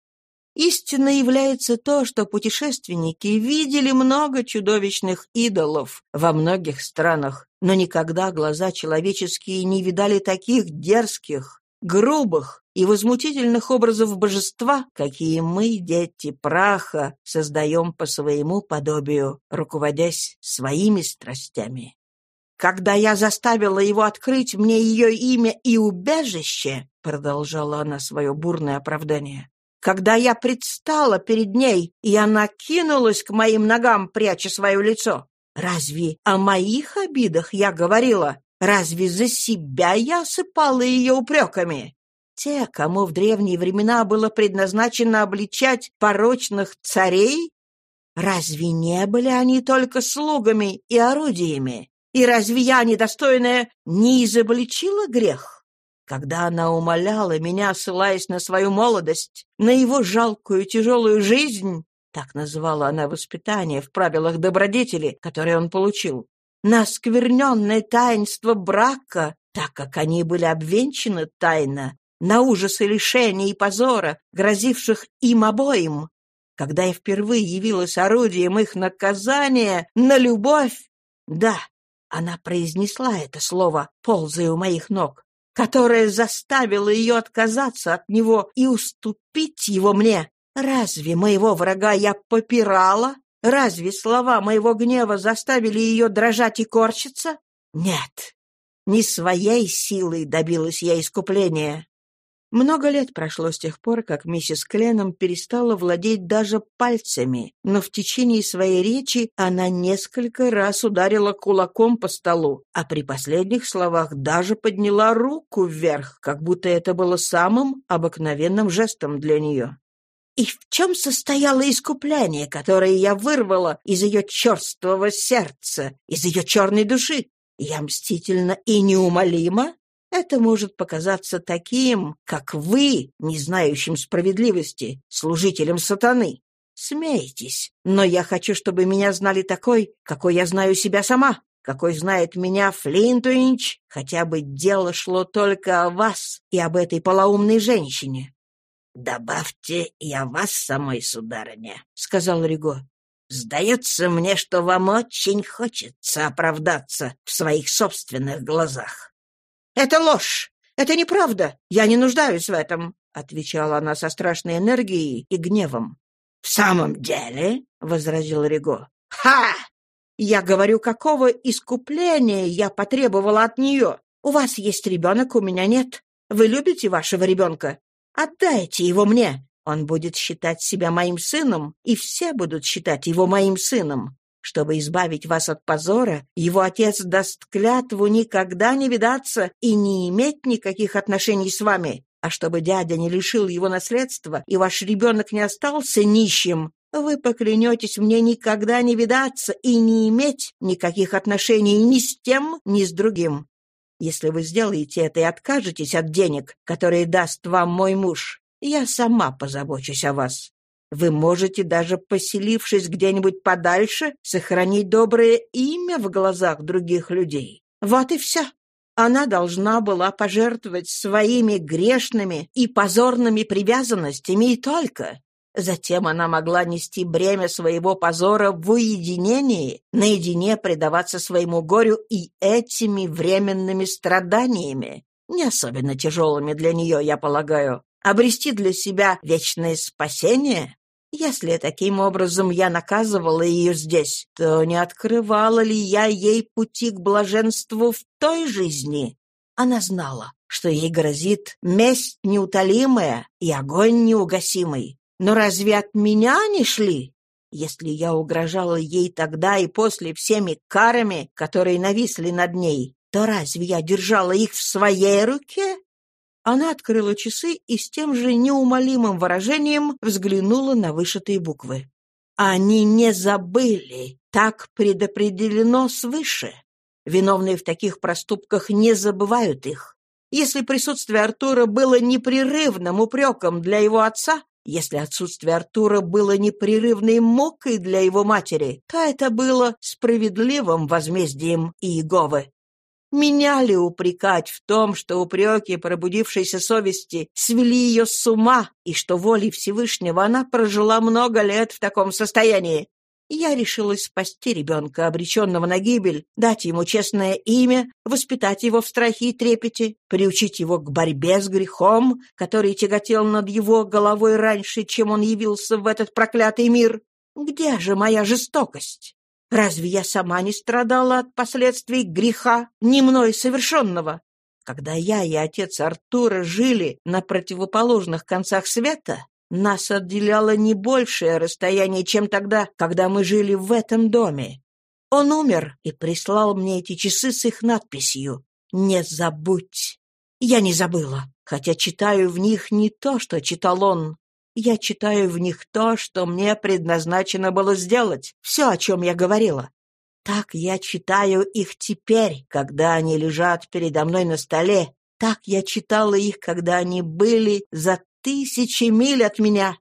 Истинно является то, что путешественники видели много чудовищных идолов во многих странах, но никогда глаза человеческие не видали таких дерзких, грубых и возмутительных образов божества, какие мы, дети праха, создаем по своему подобию, руководясь своими страстями. Когда я заставила его открыть мне ее имя и убежище, продолжала она свое бурное оправдание, когда я предстала перед ней, и она кинулась к моим ногам, пряча свое лицо. Разве о моих обидах я говорила? Разве за себя я осыпала ее упреками? Те, кому в древние времена было предназначено обличать порочных царей, разве не были они только слугами и орудиями? И разве я, недостойная, не изобличила грех? Когда она умоляла меня, ссылаясь на свою молодость, на его жалкую тяжелую жизнь, так называла она воспитание в правилах добродетели, которые он получил, на скверненное таинство брака, так как они были обвенчаны тайно, на ужасы лишения и позора, грозивших им обоим. Когда я впервые явилась орудием их наказания на любовь, да, она произнесла это слово, ползая у моих ног которая заставила ее отказаться от него и уступить его мне. Разве моего врага я попирала? Разве слова моего гнева заставили ее дрожать и корчиться? Нет, не своей силой добилась я искупления. Много лет прошло с тех пор, как миссис Кленом перестала владеть даже пальцами, но в течение своей речи она несколько раз ударила кулаком по столу, а при последних словах даже подняла руку вверх, как будто это было самым обыкновенным жестом для нее. И в чем состояло искупление, которое я вырвала из ее черствого сердца, из ее черной души? Я мстительно и неумолимо это может показаться таким, как вы, не знающим справедливости, служителем сатаны. Смейтесь, но я хочу, чтобы меня знали такой, какой я знаю себя сама, какой знает меня Флинтуинч, хотя бы дело шло только о вас и об этой полоумной женщине. «Добавьте и о вас самой, сударыня», — сказал Риго. «Сдается мне, что вам очень хочется оправдаться в своих собственных глазах. «Это ложь! Это неправда! Я не нуждаюсь в этом!» — отвечала она со страшной энергией и гневом. «В самом деле?» — возразил Риго. «Ха! Я говорю, какого искупления я потребовала от нее? У вас есть ребенок, у меня нет. Вы любите вашего ребенка? Отдайте его мне. Он будет считать себя моим сыном, и все будут считать его моим сыном. Чтобы избавить вас от позора, его отец даст клятву никогда не видаться и не иметь никаких отношений с вами. А чтобы дядя не лишил его наследства и ваш ребенок не остался нищим, вы поклянетесь мне никогда не видаться и не иметь никаких отношений ни с тем, ни с другим. Если вы сделаете это и откажетесь от денег, которые даст вам мой муж, я сама позабочусь о вас. Вы можете, даже поселившись где-нибудь подальше, сохранить доброе имя в глазах других людей. Вот и все. Она должна была пожертвовать своими грешными и позорными привязанностями и только. Затем она могла нести бремя своего позора в уединении, наедине предаваться своему горю и этими временными страданиями, не особенно тяжелыми для нее, я полагаю, обрести для себя вечное спасение? Если таким образом я наказывала ее здесь, то не открывала ли я ей пути к блаженству в той жизни? Она знала, что ей грозит месть неутолимая и огонь неугасимый. Но разве от меня не шли? Если я угрожала ей тогда и после всеми карами, которые нависли над ней, то разве я держала их в своей руке? Она открыла часы и с тем же неумолимым выражением взглянула на вышитые буквы. Они не забыли, так предопределено свыше. Виновные в таких проступках не забывают их. Если присутствие Артура было непрерывным упреком для его отца, если отсутствие Артура было непрерывной мукой для его матери, то это было справедливым возмездием Иеговы. Меня ли упрекать в том, что упреки пробудившейся совести свели ее с ума, и что волей Всевышнего она прожила много лет в таком состоянии? Я решилась спасти ребенка, обреченного на гибель, дать ему честное имя, воспитать его в страхе и трепете, приучить его к борьбе с грехом, который тяготел над его головой раньше, чем он явился в этот проклятый мир. Где же моя жестокость? Разве я сама не страдала от последствий греха, не мной совершенного? Когда я и отец Артура жили на противоположных концах света, нас отделяло не большее расстояние, чем тогда, когда мы жили в этом доме. Он умер и прислал мне эти часы с их надписью «Не забудь». Я не забыла, хотя читаю в них не то, что читал он. Я читаю в них то, что мне предназначено было сделать, все, о чем я говорила. Так я читаю их теперь, когда они лежат передо мной на столе. Так я читала их, когда они были за тысячи миль от меня.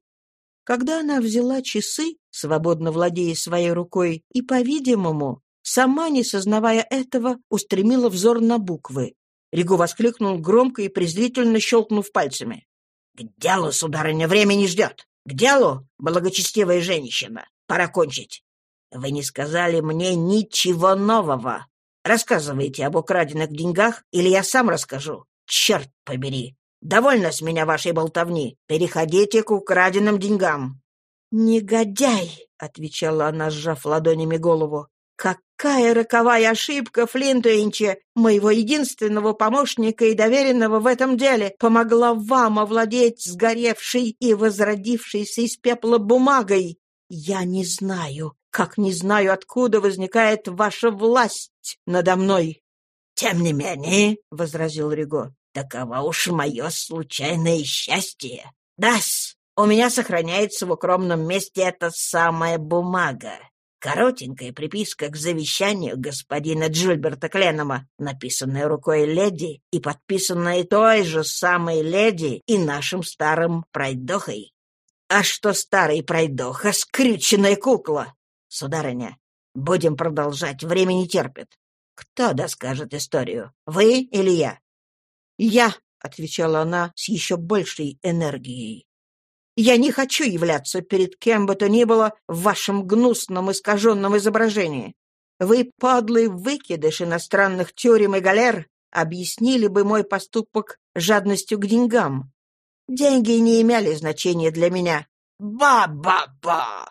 Когда она взяла часы, свободно владея своей рукой, и, по-видимому, сама, не сознавая этого, устремила взор на буквы. Ригу воскликнул громко и презрительно щелкнув пальцами. — К делу, сударыня, время не ждет. К делу, благочестивая женщина. Пора кончить. Вы не сказали мне ничего нового. Рассказывайте об украденных деньгах, или я сам расскажу. Черт побери! Довольно с меня вашей болтовни. Переходите к украденным деньгам». «Негодяй!» — отвечала она, сжав ладонями голову. «Какая роковая ошибка Флинтуинча, моего единственного помощника и доверенного в этом деле, помогла вам овладеть сгоревшей и возродившейся из пепла бумагой! Я не знаю, как не знаю, откуда возникает ваша власть надо мной!» «Тем не менее», — возразил Риго, Таково уж мое случайное счастье. Дас, у меня сохраняется в укромном месте эта самая бумага. Коротенькая приписка к завещанию господина Джульберта Кленома, написанная рукой леди и подписанная той же самой леди и нашим старым пройдохой. А что старый пройдоха, скрюченная кукла? Сударыня, будем продолжать, время не терпит. Кто доскажет историю, вы или я? «Я», — отвечала она с еще большей энергией. «Я не хочу являться перед кем бы то ни было в вашем гнусном искаженном изображении. Вы, подлый выкидыш иностранных тюрем и галер, объяснили бы мой поступок жадностью к деньгам. Деньги не имели значения для меня. Ба-ба-ба!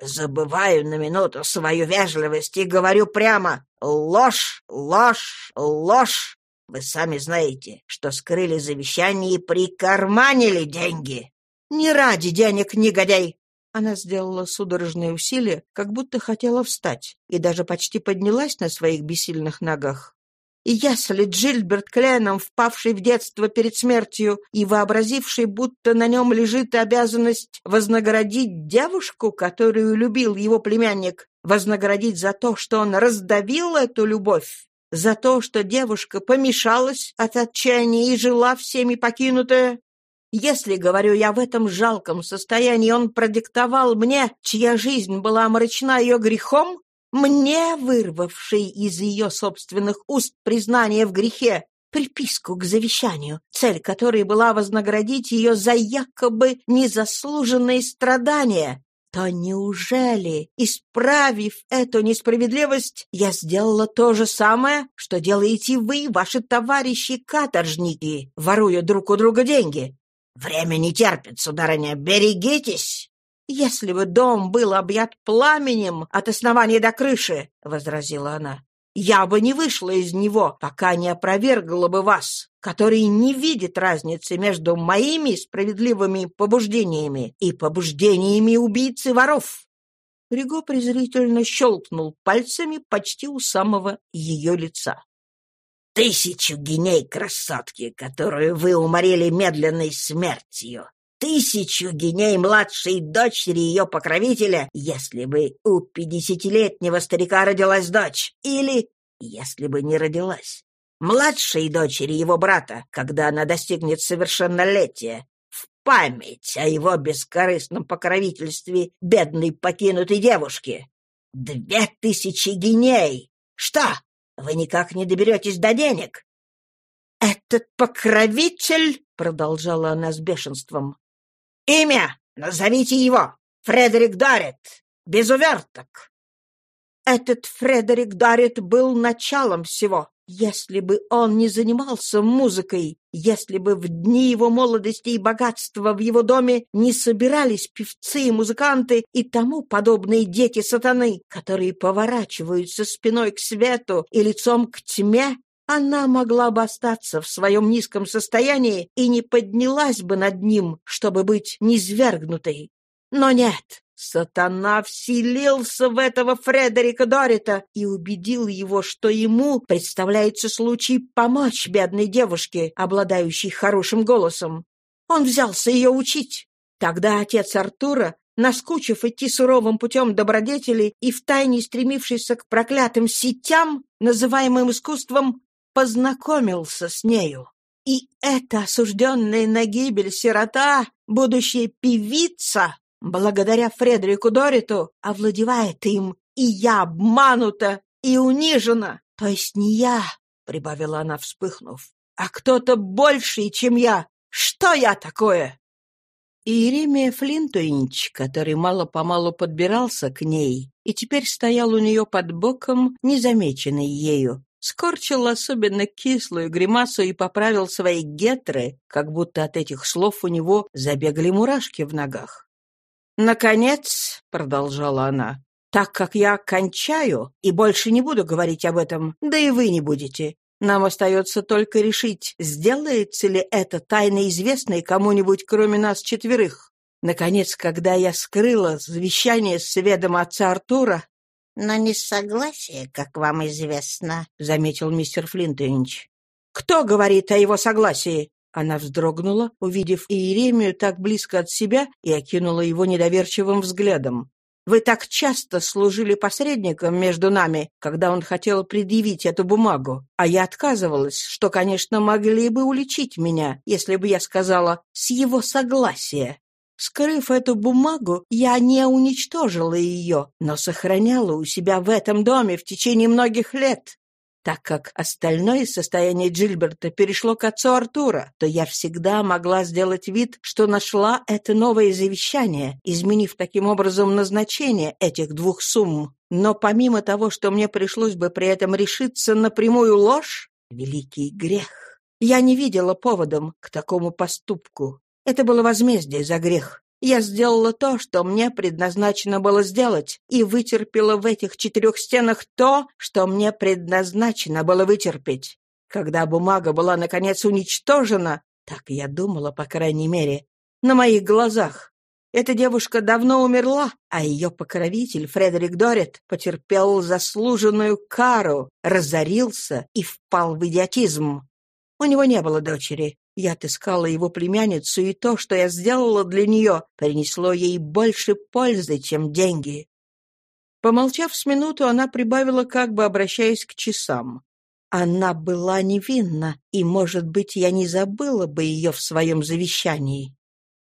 Забываю на минуту свою вежливость и говорю прямо «Ложь, ложь, ложь!» Вы сами знаете, что скрыли завещание и прикарманили деньги. Не ради денег, негодяй!» Она сделала судорожные усилия, как будто хотела встать, и даже почти поднялась на своих бессильных ногах. И если Джильберт Кленом, впавший в детство перед смертью и вообразивший, будто на нем лежит обязанность вознаградить девушку, которую любил его племянник, вознаградить за то, что он раздавил эту любовь, за то, что девушка помешалась от отчаяния и жила всеми покинутая? Если, говорю я, в этом жалком состоянии он продиктовал мне, чья жизнь была омрачена ее грехом, мне, вырвавшей из ее собственных уст признание в грехе, приписку к завещанию, цель которой была вознаградить ее за якобы незаслуженные страдания, то неужели, исправив эту несправедливость, я сделала то же самое, что делаете вы, ваши товарищи-каторжники, воруя друг у друга деньги? Время не терпит, сударыня, берегитесь!» «Если бы дом был объят пламенем от основания до крыши», — возразила она, я бы не вышла из него, пока не опровергла бы вас, который не видит разницы между моими справедливыми побуждениями и побуждениями убийцы воров. Риго презрительно щелкнул пальцами почти у самого ее лица. «Тысячу геней красотки, которую вы уморили медленной смертью! Тысячу геней младшей дочери ее покровителя, если бы у пятидесятилетнего старика родилась дочь, или если бы не родилась. младшей дочери его брата, когда она достигнет совершеннолетия, в память о его бескорыстном покровительстве бедной покинутой девушки. Две тысячи геней! Что, вы никак не доберетесь до денег? «Этот покровитель!» — продолжала она с бешенством. «Имя! Назовите его! Фредерик Даррет! Без уверток!» Этот Фредерик Даррет был началом всего. Если бы он не занимался музыкой, если бы в дни его молодости и богатства в его доме не собирались певцы и музыканты и тому подобные дети сатаны, которые поворачиваются спиной к свету и лицом к тьме, она могла бы остаться в своем низком состоянии и не поднялась бы над ним, чтобы быть низвергнутой. Но нет, Сатана вселился в этого Фредерика Дорита и убедил его, что ему представляется случай помочь бедной девушке, обладающей хорошим голосом. Он взялся ее учить. Тогда отец Артура, наскучив идти суровым путем добродетели и втайне стремившийся к проклятым сетям, называемым искусством, познакомился с нею. И эта осужденная на гибель сирота, будущая певица, благодаря Фредерику Дориту, овладевает им, и я обманута и унижена. То есть не я, — прибавила она, вспыхнув, — а кто-то больший, чем я. Что я такое? Иеремия Флинтуинч, который мало-помалу подбирался к ней и теперь стоял у нее под боком, незамеченный ею, скорчил особенно кислую гримасу и поправил свои гетры, как будто от этих слов у него забегали мурашки в ногах. «Наконец», — продолжала она, — «так как я кончаю и больше не буду говорить об этом, да и вы не будете, нам остается только решить, сделается ли это тайно известной кому-нибудь, кроме нас четверых. Наконец, когда я скрыла завещание с ведома отца Артура, «Но не согласие, как вам известно», — заметил мистер Флинтович. «Кто говорит о его согласии?» Она вздрогнула, увидев Иеремию так близко от себя и окинула его недоверчивым взглядом. «Вы так часто служили посредником между нами, когда он хотел предъявить эту бумагу, а я отказывалась, что, конечно, могли бы уличить меня, если бы я сказала «с его согласия». Скрыв эту бумагу, я не уничтожила ее, но сохраняла у себя в этом доме в течение многих лет. Так как остальное состояние Джильберта перешло к отцу Артура, то я всегда могла сделать вид, что нашла это новое завещание, изменив таким образом назначение этих двух сумм. Но помимо того, что мне пришлось бы при этом решиться на прямую ложь, великий грех, я не видела поводом к такому поступку. Это было возмездие за грех. Я сделала то, что мне предназначено было сделать, и вытерпела в этих четырех стенах то, что мне предназначено было вытерпеть. Когда бумага была, наконец, уничтожена, так я думала, по крайней мере, на моих глазах, эта девушка давно умерла, а ее покровитель Фредерик Дорит потерпел заслуженную кару, разорился и впал в идиотизм. У него не было дочери, я отыскала его племянницу, и то, что я сделала для нее, принесло ей больше пользы, чем деньги. Помолчав с минуту, она прибавила, как бы обращаясь к часам. Она была невинна, и, может быть, я не забыла бы ее в своем завещании.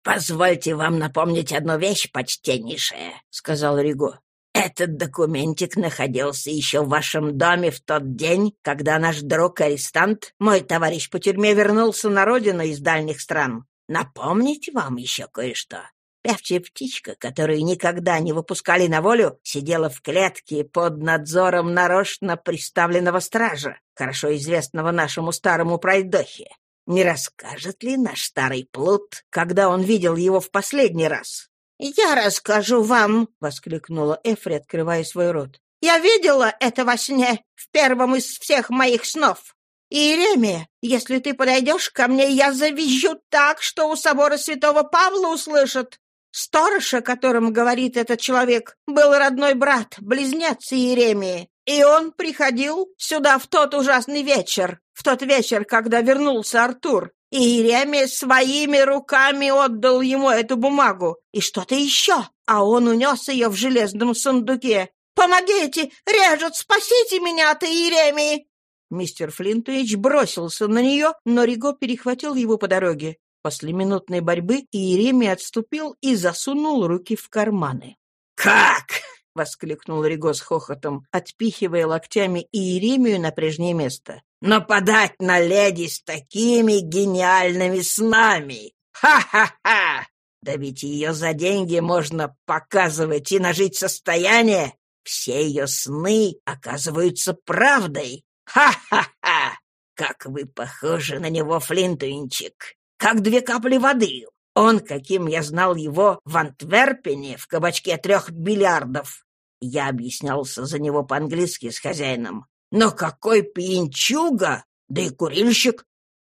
«Позвольте вам напомнить одну вещь, почтеннейшая», — сказал Риго. Этот документик находился еще в вашем доме в тот день, когда наш друг-арестант, мой товарищ по тюрьме, вернулся на родину из дальних стран. Напомнить вам еще кое-что. Певчая птичка, которую никогда не выпускали на волю, сидела в клетке под надзором нарочно приставленного стража, хорошо известного нашему старому пройдохе. Не расскажет ли наш старый плут, когда он видел его в последний раз? «Я расскажу вам!» — воскликнула Эфри, открывая свой рот. «Я видела это во сне, в первом из всех моих снов. Иеремия, если ты подойдешь ко мне, я завизжу так, что у собора святого Павла услышат. Сторож, о котором говорит этот человек, был родной брат, близнец Иеремии. И он приходил сюда в тот ужасный вечер, в тот вечер, когда вернулся Артур. Иеремия своими руками отдал ему эту бумагу и что-то еще, а он унес ее в железном сундуке. «Помогите! Режут! Спасите меня от Иеремии!» Мистер Флинтуич бросился на нее, но Риго перехватил его по дороге. После минутной борьбы Иеремия отступил и засунул руки в карманы. «Как?» — воскликнул Риго с хохотом, отпихивая локтями Иеремию на прежнее место. «Нападать на леди с такими гениальными снами! Ха-ха-ха! Да ведь ее за деньги можно показывать и нажить состояние. Все ее сны оказываются правдой. Ха-ха-ха! Как вы похожи на него, Флинтуинчик! Как две капли воды! Он, каким я знал его в Антверпене, в кабачке трех бильярдов. Я объяснялся за него по-английски с хозяином. Но какой пьянчуга! Да и курильщик!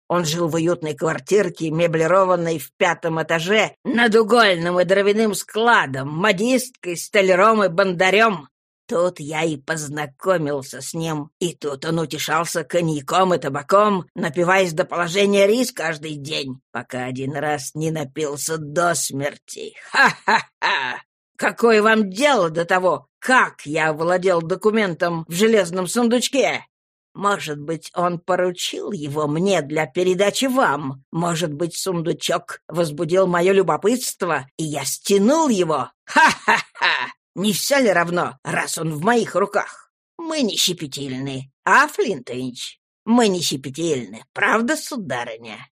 Он жил в уютной квартирке, меблированной в пятом этаже, над угольным и дровяным складом, модисткой, столяром и бандарем. Тут я и познакомился с ним, и тут он утешался коньяком и табаком, напиваясь до положения рис каждый день, пока один раз не напился до смерти. Ха-ха-ха! Какое вам дело до того, как я владел документом в железном сундучке? Может быть, он поручил его мне для передачи вам. Может быть, сундучок возбудил мое любопытство, и я стянул его. Ха-ха-ха! Не все ли равно, раз он в моих руках? Мы не щепетильны, а, Флинтович? Мы не щепетильны, правда, сударыня?»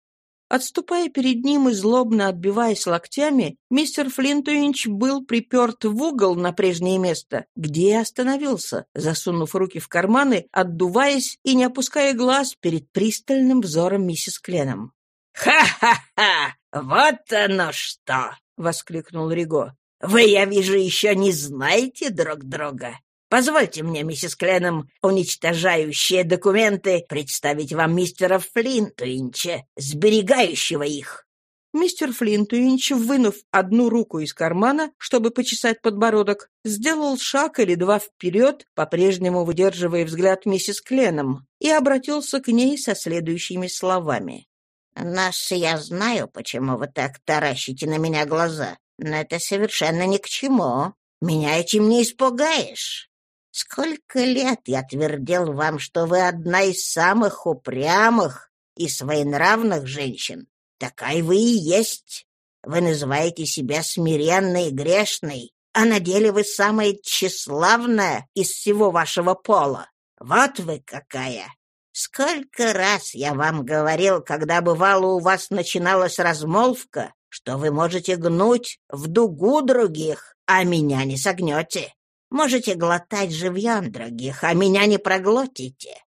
Отступая перед ним и злобно отбиваясь локтями, мистер Флинтуинч был приперт в угол на прежнее место, где и остановился, засунув руки в карманы, отдуваясь и не опуская глаз перед пристальным взором миссис Кленом. «Ха-ха-ха! Вот оно что!» — воскликнул Риго. Вы, я вижу, еще не знаете друг друга. Позвольте мне, миссис Кленом, уничтожающие документы, представить вам мистера Флинтуинча, сберегающего их». Мистер Флинтуинч, вынув одну руку из кармана, чтобы почесать подбородок, сделал шаг или два вперед, по-прежнему выдерживая взгляд миссис Кленом, и обратился к ней со следующими словами. «Нас я знаю, почему вы так таращите на меня глаза. Но это совершенно ни к чему. Меня этим не испугаешь. Сколько лет я твердил вам, что вы одна из самых упрямых и своенравных женщин. Такая вы и есть. Вы называете себя смиренной и грешной, а на деле вы самая тщеславная из всего вашего пола. Вот вы какая! Сколько раз я вам говорил, когда бывало у вас начиналась размолвка, что вы можете гнуть в дугу других, а меня не согнете. Можете глотать живьем других, а меня не проглотите.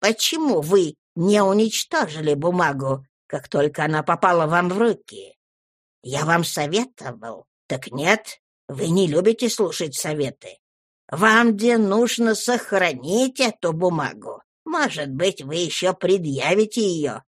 Почему вы не уничтожили бумагу, как только она попала вам в руки? Я вам советовал. Так нет, вы не любите слушать советы. Вам где нужно сохранить эту бумагу. Может быть, вы еще предъявите ее,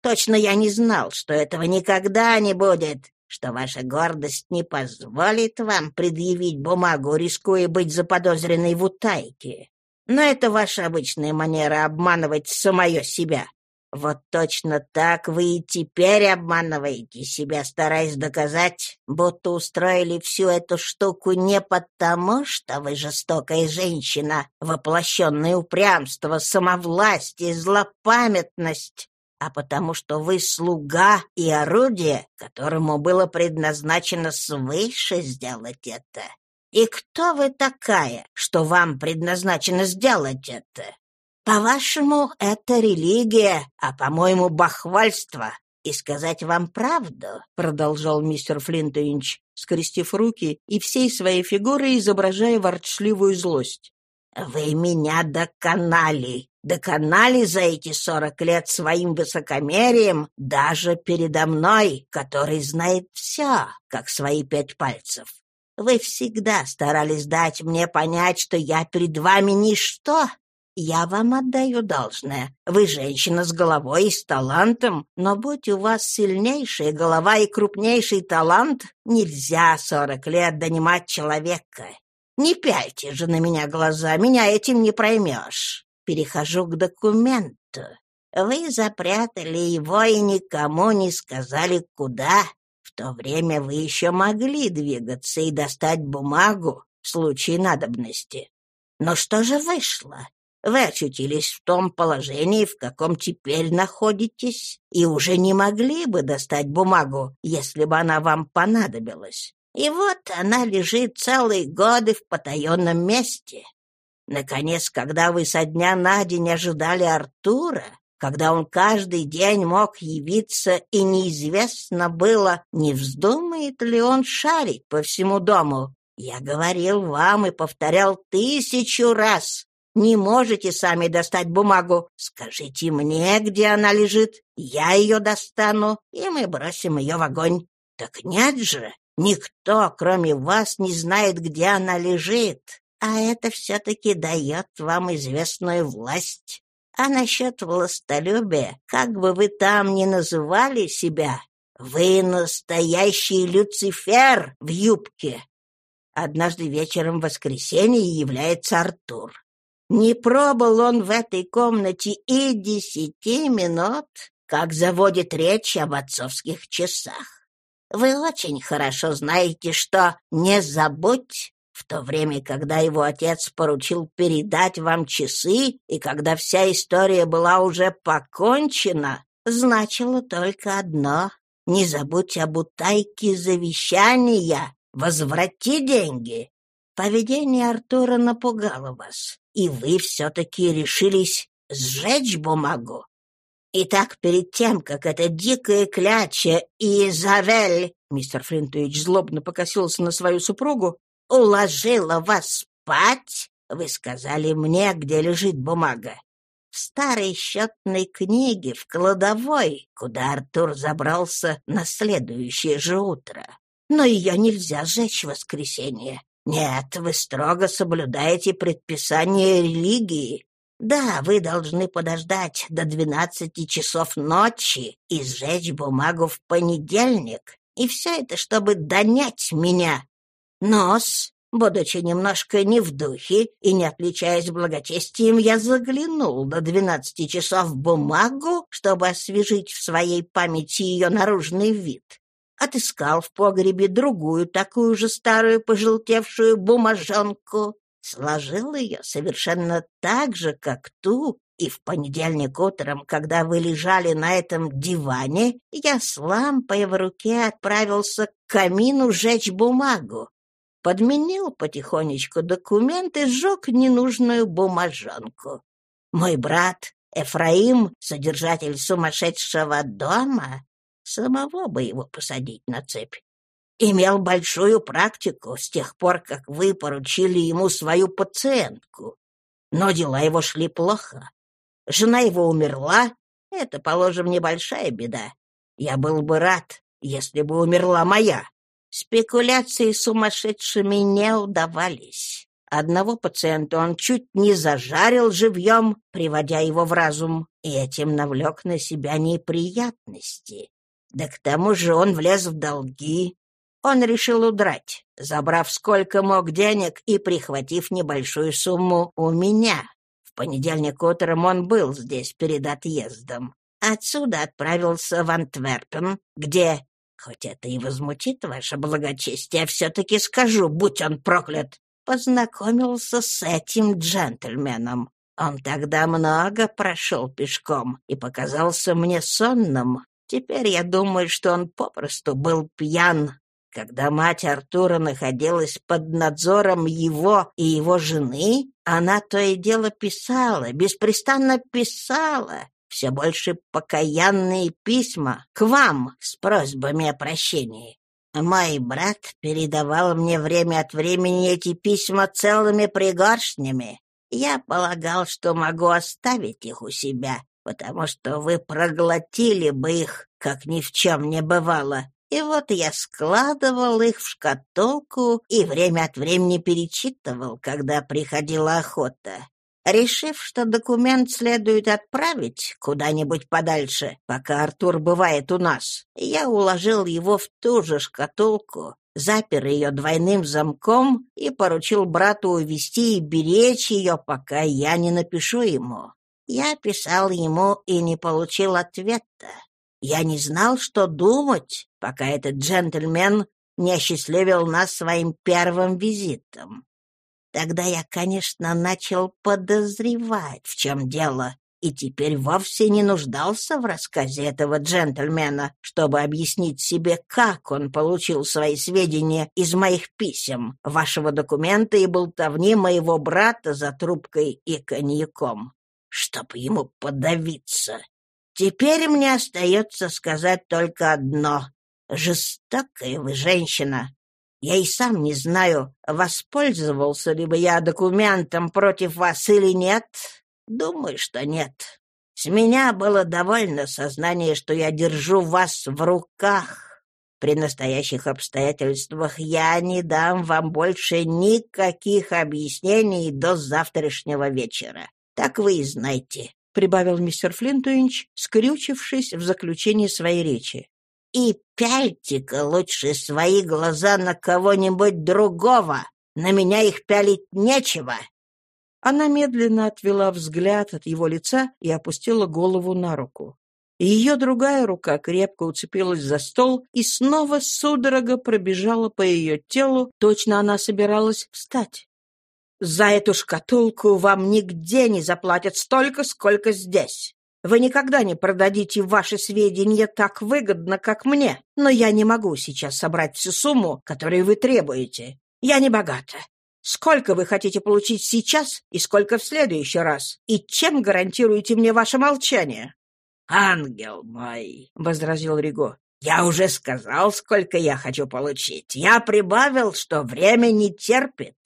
Точно я не знал, что этого никогда не будет, что ваша гордость не позволит вам предъявить бумагу, рискуя быть заподозренной в утайке. Но это ваша обычная манера обманывать самое себя. Вот точно так вы и теперь обманываете себя, стараясь доказать, будто устроили всю эту штуку не потому, что вы жестокая женщина, воплощенное упрямство, самовластие, злопамятность, а потому что вы слуга и орудие, которому было предназначено свыше сделать это. И кто вы такая, что вам предназначено сделать это? По-вашему, это религия, а, по-моему, бахвальство. И сказать вам правду, — продолжал мистер Флинтович, скрестив руки и всей своей фигурой изображая ворчливую злость. Вы меня доконали, доконали за эти сорок лет своим высокомерием даже передо мной, который знает все, как свои пять пальцев. Вы всегда старались дать мне понять, что я перед вами ничто. Я вам отдаю должное. Вы женщина с головой и с талантом, но будь у вас сильнейшая голова и крупнейший талант, нельзя сорок лет донимать человека. Не пяльте же на меня глаза, меня этим не проймешь. Перехожу к документу. Вы запрятали его и никому не сказали, куда. В то время вы еще могли двигаться и достать бумагу в случае надобности. Но что же вышло? Вы очутились в том положении, в каком теперь находитесь, и уже не могли бы достать бумагу, если бы она вам понадобилась. И вот она лежит целые годы в потаенном месте. Наконец, когда вы со дня на день ожидали Артура, когда он каждый день мог явиться, и неизвестно было, не вздумает ли он шарить по всему дому, я говорил вам и повторял тысячу раз. Не можете сами достать бумагу. Скажите мне, где она лежит. Я ее достану, и мы бросим ее в огонь. Так нет же, никто, кроме вас, не знает, где она лежит. А это все-таки дает вам известную власть. А насчет властолюбия, как бы вы там ни называли себя, вы настоящий Люцифер в юбке. Однажды вечером в воскресенье является Артур. Не пробыл он в этой комнате и десяти минут, как заводит речь об отцовских часах. Вы очень хорошо знаете, что «не забудь» в то время, когда его отец поручил передать вам часы, и когда вся история была уже покончена, значило только одно — не забудь об утайке завещания, возврати деньги. Поведение Артура напугало вас, и вы все-таки решились сжечь бумагу. Итак, перед тем, как эта дикая кляча Изавель, мистер Флинтович злобно покосился на свою супругу, уложила вас спать, вы сказали мне, где лежит бумага. В старой счетной книге в кладовой, куда Артур забрался на следующее же утро. Но ее нельзя сжечь в воскресенье. Нет, вы строго соблюдаете предписание религии. Да, вы должны подождать до двенадцати часов ночи и сжечь бумагу в понедельник. И все это, чтобы донять меня, Нос, будучи немножко не в духе и не отличаясь благочестием, я заглянул до двенадцати часов в бумагу, чтобы освежить в своей памяти ее наружный вид. Отыскал в погребе другую такую же старую пожелтевшую бумажонку, сложил ее совершенно так же, как ту, и в понедельник утром, когда вы лежали на этом диване, я с лампой в руке отправился к камину жечь бумагу подменил потихонечку документ и сжег ненужную бумажонку. Мой брат Эфраим, содержатель сумасшедшего дома, самого бы его посадить на цепь, имел большую практику с тех пор, как вы поручили ему свою пациентку. Но дела его шли плохо. Жена его умерла, это, положим, небольшая беда. Я был бы рад, если бы умерла моя. Спекуляции сумасшедшими не удавались. Одного пациента он чуть не зажарил живьем, приводя его в разум, и этим навлек на себя неприятности. Да к тому же он влез в долги. Он решил удрать, забрав сколько мог денег и прихватив небольшую сумму у меня. В понедельник утром он был здесь перед отъездом. Отсюда отправился в Антверпен, где Хоть это и возмутит ваше благочестие, все-таки скажу, будь он проклят, познакомился с этим джентльменом. Он тогда много прошел пешком и показался мне сонным. Теперь я думаю, что он попросту был пьян. Когда мать Артура находилась под надзором его и его жены, она то и дело писала, беспрестанно писала, все больше покаянные письма к вам с просьбами о прощении. Мой брат передавал мне время от времени эти письма целыми пригоршнями. Я полагал, что могу оставить их у себя, потому что вы проглотили бы их, как ни в чем не бывало. И вот я складывал их в шкатулку и время от времени перечитывал, когда приходила охота. Решив, что документ следует отправить куда-нибудь подальше, пока Артур бывает у нас, я уложил его в ту же шкатулку, запер ее двойным замком и поручил брату увести и беречь ее, пока я не напишу ему. Я писал ему и не получил ответа. Я не знал, что думать, пока этот джентльмен не осчастливил нас своим первым визитом. Тогда я, конечно, начал подозревать, в чем дело, и теперь вовсе не нуждался в рассказе этого джентльмена, чтобы объяснить себе, как он получил свои сведения из моих писем, вашего документа и болтовни моего брата за трубкой и коньяком, чтоб ему подавиться. Теперь мне остается сказать только одно. Жестокая вы женщина. Я и сам не знаю, воспользовался ли бы я документом против вас или нет, Думаю, что нет. С меня было довольно сознание, что я держу вас в руках. При настоящих обстоятельствах я не дам вам больше никаких объяснений до завтрашнего вечера. Так вы и знаете, — прибавил мистер Флинтуинч, скрючившись в заключении своей речи. И пяльте-ка лучше свои глаза на кого-нибудь другого. На меня их пялить нечего. Она медленно отвела взгляд от его лица и опустила голову на руку. Ее другая рука крепко уцепилась за стол и снова судорога пробежала по ее телу, точно она собиралась встать. «За эту шкатулку вам нигде не заплатят столько, сколько здесь. Вы никогда не продадите ваши сведения так выгодно, как мне, но я не могу сейчас собрать всю сумму, которую вы требуете. Я не богата. Сколько вы хотите получить сейчас и сколько в следующий раз? И чем гарантируете мне ваше молчание?» «Ангел мой!» — возразил Риго. «Я уже сказал, сколько я хочу получить. Я прибавил, что время не терпит.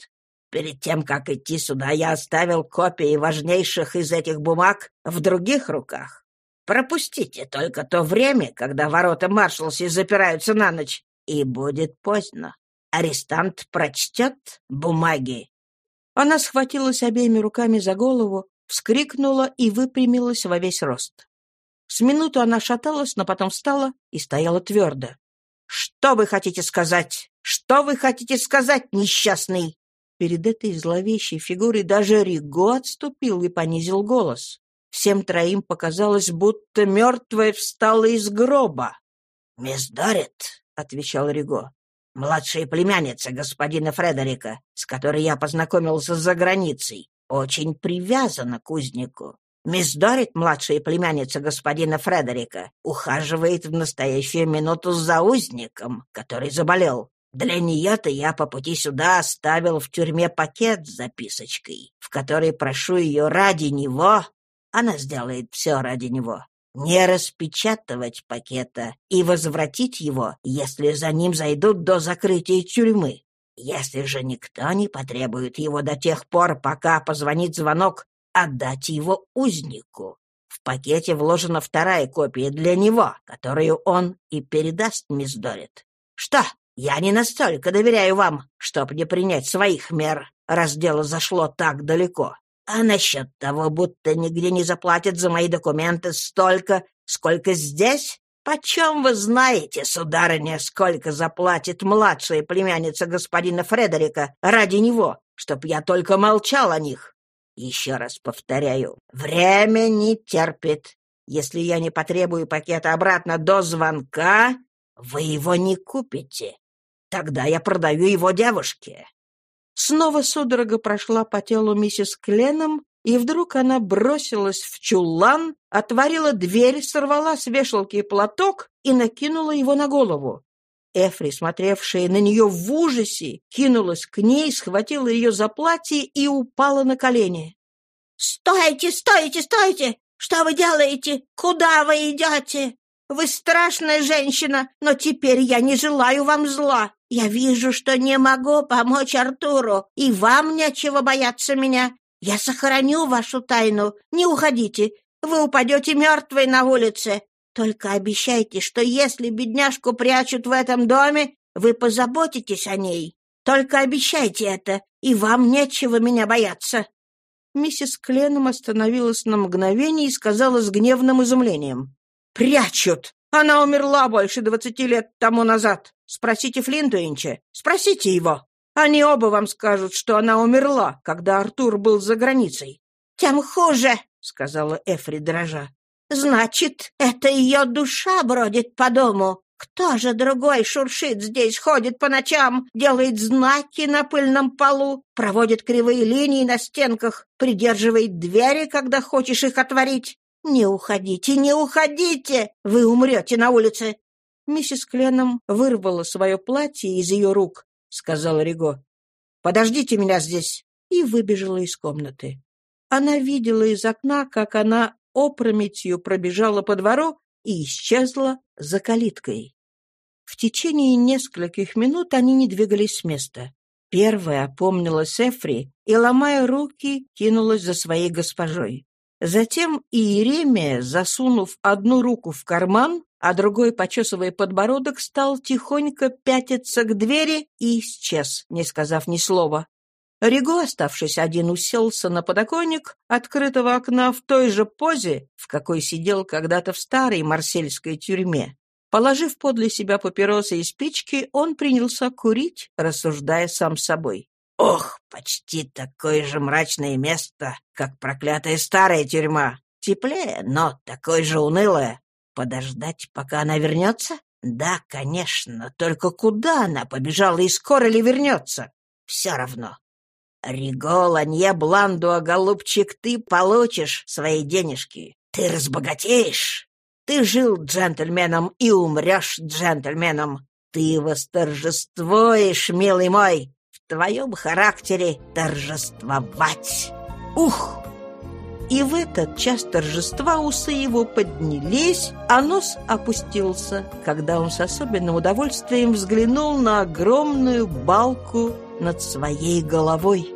Перед тем, как идти сюда, я оставил копии важнейших из этих бумаг в других руках. Пропустите только то время, когда ворота маршалси запираются на ночь, и будет поздно. Арестант прочтет бумаги. Она схватилась обеими руками за голову, вскрикнула и выпрямилась во весь рост. С минуту она шаталась, но потом встала и стояла твердо. «Что вы хотите сказать? Что вы хотите сказать, несчастный?» Перед этой зловещей фигурой даже Риго отступил и понизил голос. Всем троим показалось, будто мертвая встала из гроба. «Мисс Дорит», — отвечал Риго, Младшая племянница господина Фредерика, с которой я познакомился за границей, очень привязана к узнику. Мисс Дорит, младшая племянница господина Фредерика, ухаживает в настоящую минуту за узником, который заболел. Для нее-то я по пути сюда оставил в тюрьме пакет с записочкой, в которой прошу ее ради него. Она сделает все ради него не распечатывать пакета и возвратить его, если за ним зайдут до закрытия тюрьмы. Если же никто не потребует его до тех пор, пока позвонит звонок, отдать его узнику. В пакете вложена вторая копия для него, которую он и передаст мисс Дорит. Что, я не настолько доверяю вам, чтоб не принять своих мер, раз дело зашло так далеко. А насчет того, будто нигде не заплатят за мои документы столько, сколько здесь? Почем вы знаете, сударыня, сколько заплатит младшая племянница господина Фредерика ради него, чтоб я только молчал о них? Еще раз повторяю, время не терпит. Если я не потребую пакета обратно до звонка, вы его не купите. Тогда я продаю его девушке. Снова судорога прошла по телу миссис Кленом, и вдруг она бросилась в чулан, отворила дверь, сорвала с вешалки платок и накинула его на голову. Эфри, смотревшая на нее в ужасе, кинулась к ней, схватила ее за платье и упала на колени. «Стойте, стойте, стойте! Что вы делаете? Куда вы идете? Вы страшная женщина, но теперь я не желаю вам зла. Я вижу, что не могу помочь Артуру, и вам нечего бояться меня. Я сохраню вашу тайну. Не уходите. Вы упадете мертвой на улице. Только обещайте, что если бедняжку прячут в этом доме, вы позаботитесь о ней. Только обещайте это, и вам нечего меня бояться». Миссис Кленом остановилась на мгновение и сказала с гневным изумлением. «Прячут! Она умерла больше двадцати лет тому назад. Спросите Флинтуинча, спросите его. Они оба вам скажут, что она умерла, когда Артур был за границей. — Тем хуже, — сказала Эфри дрожа. — Значит, это ее душа бродит по дому. Кто же другой шуршит здесь, ходит по ночам, делает знаки на пыльном полу, проводит кривые линии на стенках, придерживает двери, когда хочешь их отворить? Не уходите, не уходите! Вы умрете на улице!» Миссис Кленом вырвала свое платье из ее рук, — сказала Риго. «Подождите меня здесь!» и выбежала из комнаты. Она видела из окна, как она опрометью пробежала по двору и исчезла за калиткой. В течение нескольких минут они не двигались с места. Первая опомнилась Эфри и, ломая руки, кинулась за своей госпожой. Затем Иеремия, засунув одну руку в карман, а другой, почесывая подбородок, стал тихонько пятиться к двери и исчез, не сказав ни слова. Риго, оставшись один, уселся на подоконник открытого окна в той же позе, в какой сидел когда-то в старой марсельской тюрьме. Положив подле себя папиросы и спички, он принялся курить, рассуждая сам собой. «Ох, почти такое же мрачное место, как проклятая старая тюрьма. Теплее, но такое же унылое. Подождать, пока она вернется? Да, конечно, только куда она побежала и скоро ли вернется? Все равно. «Ригола, не Бландуа, голубчик, ты получишь свои денежки. Ты разбогатеешь. Ты жил джентльменом и умрешь джентльменом. Ты восторжествуешь, милый мой. Твоем характере торжествовать. Ух!» И в этот час торжества усы его поднялись, а нос опустился, когда он с особенным удовольствием взглянул на огромную балку над своей головой.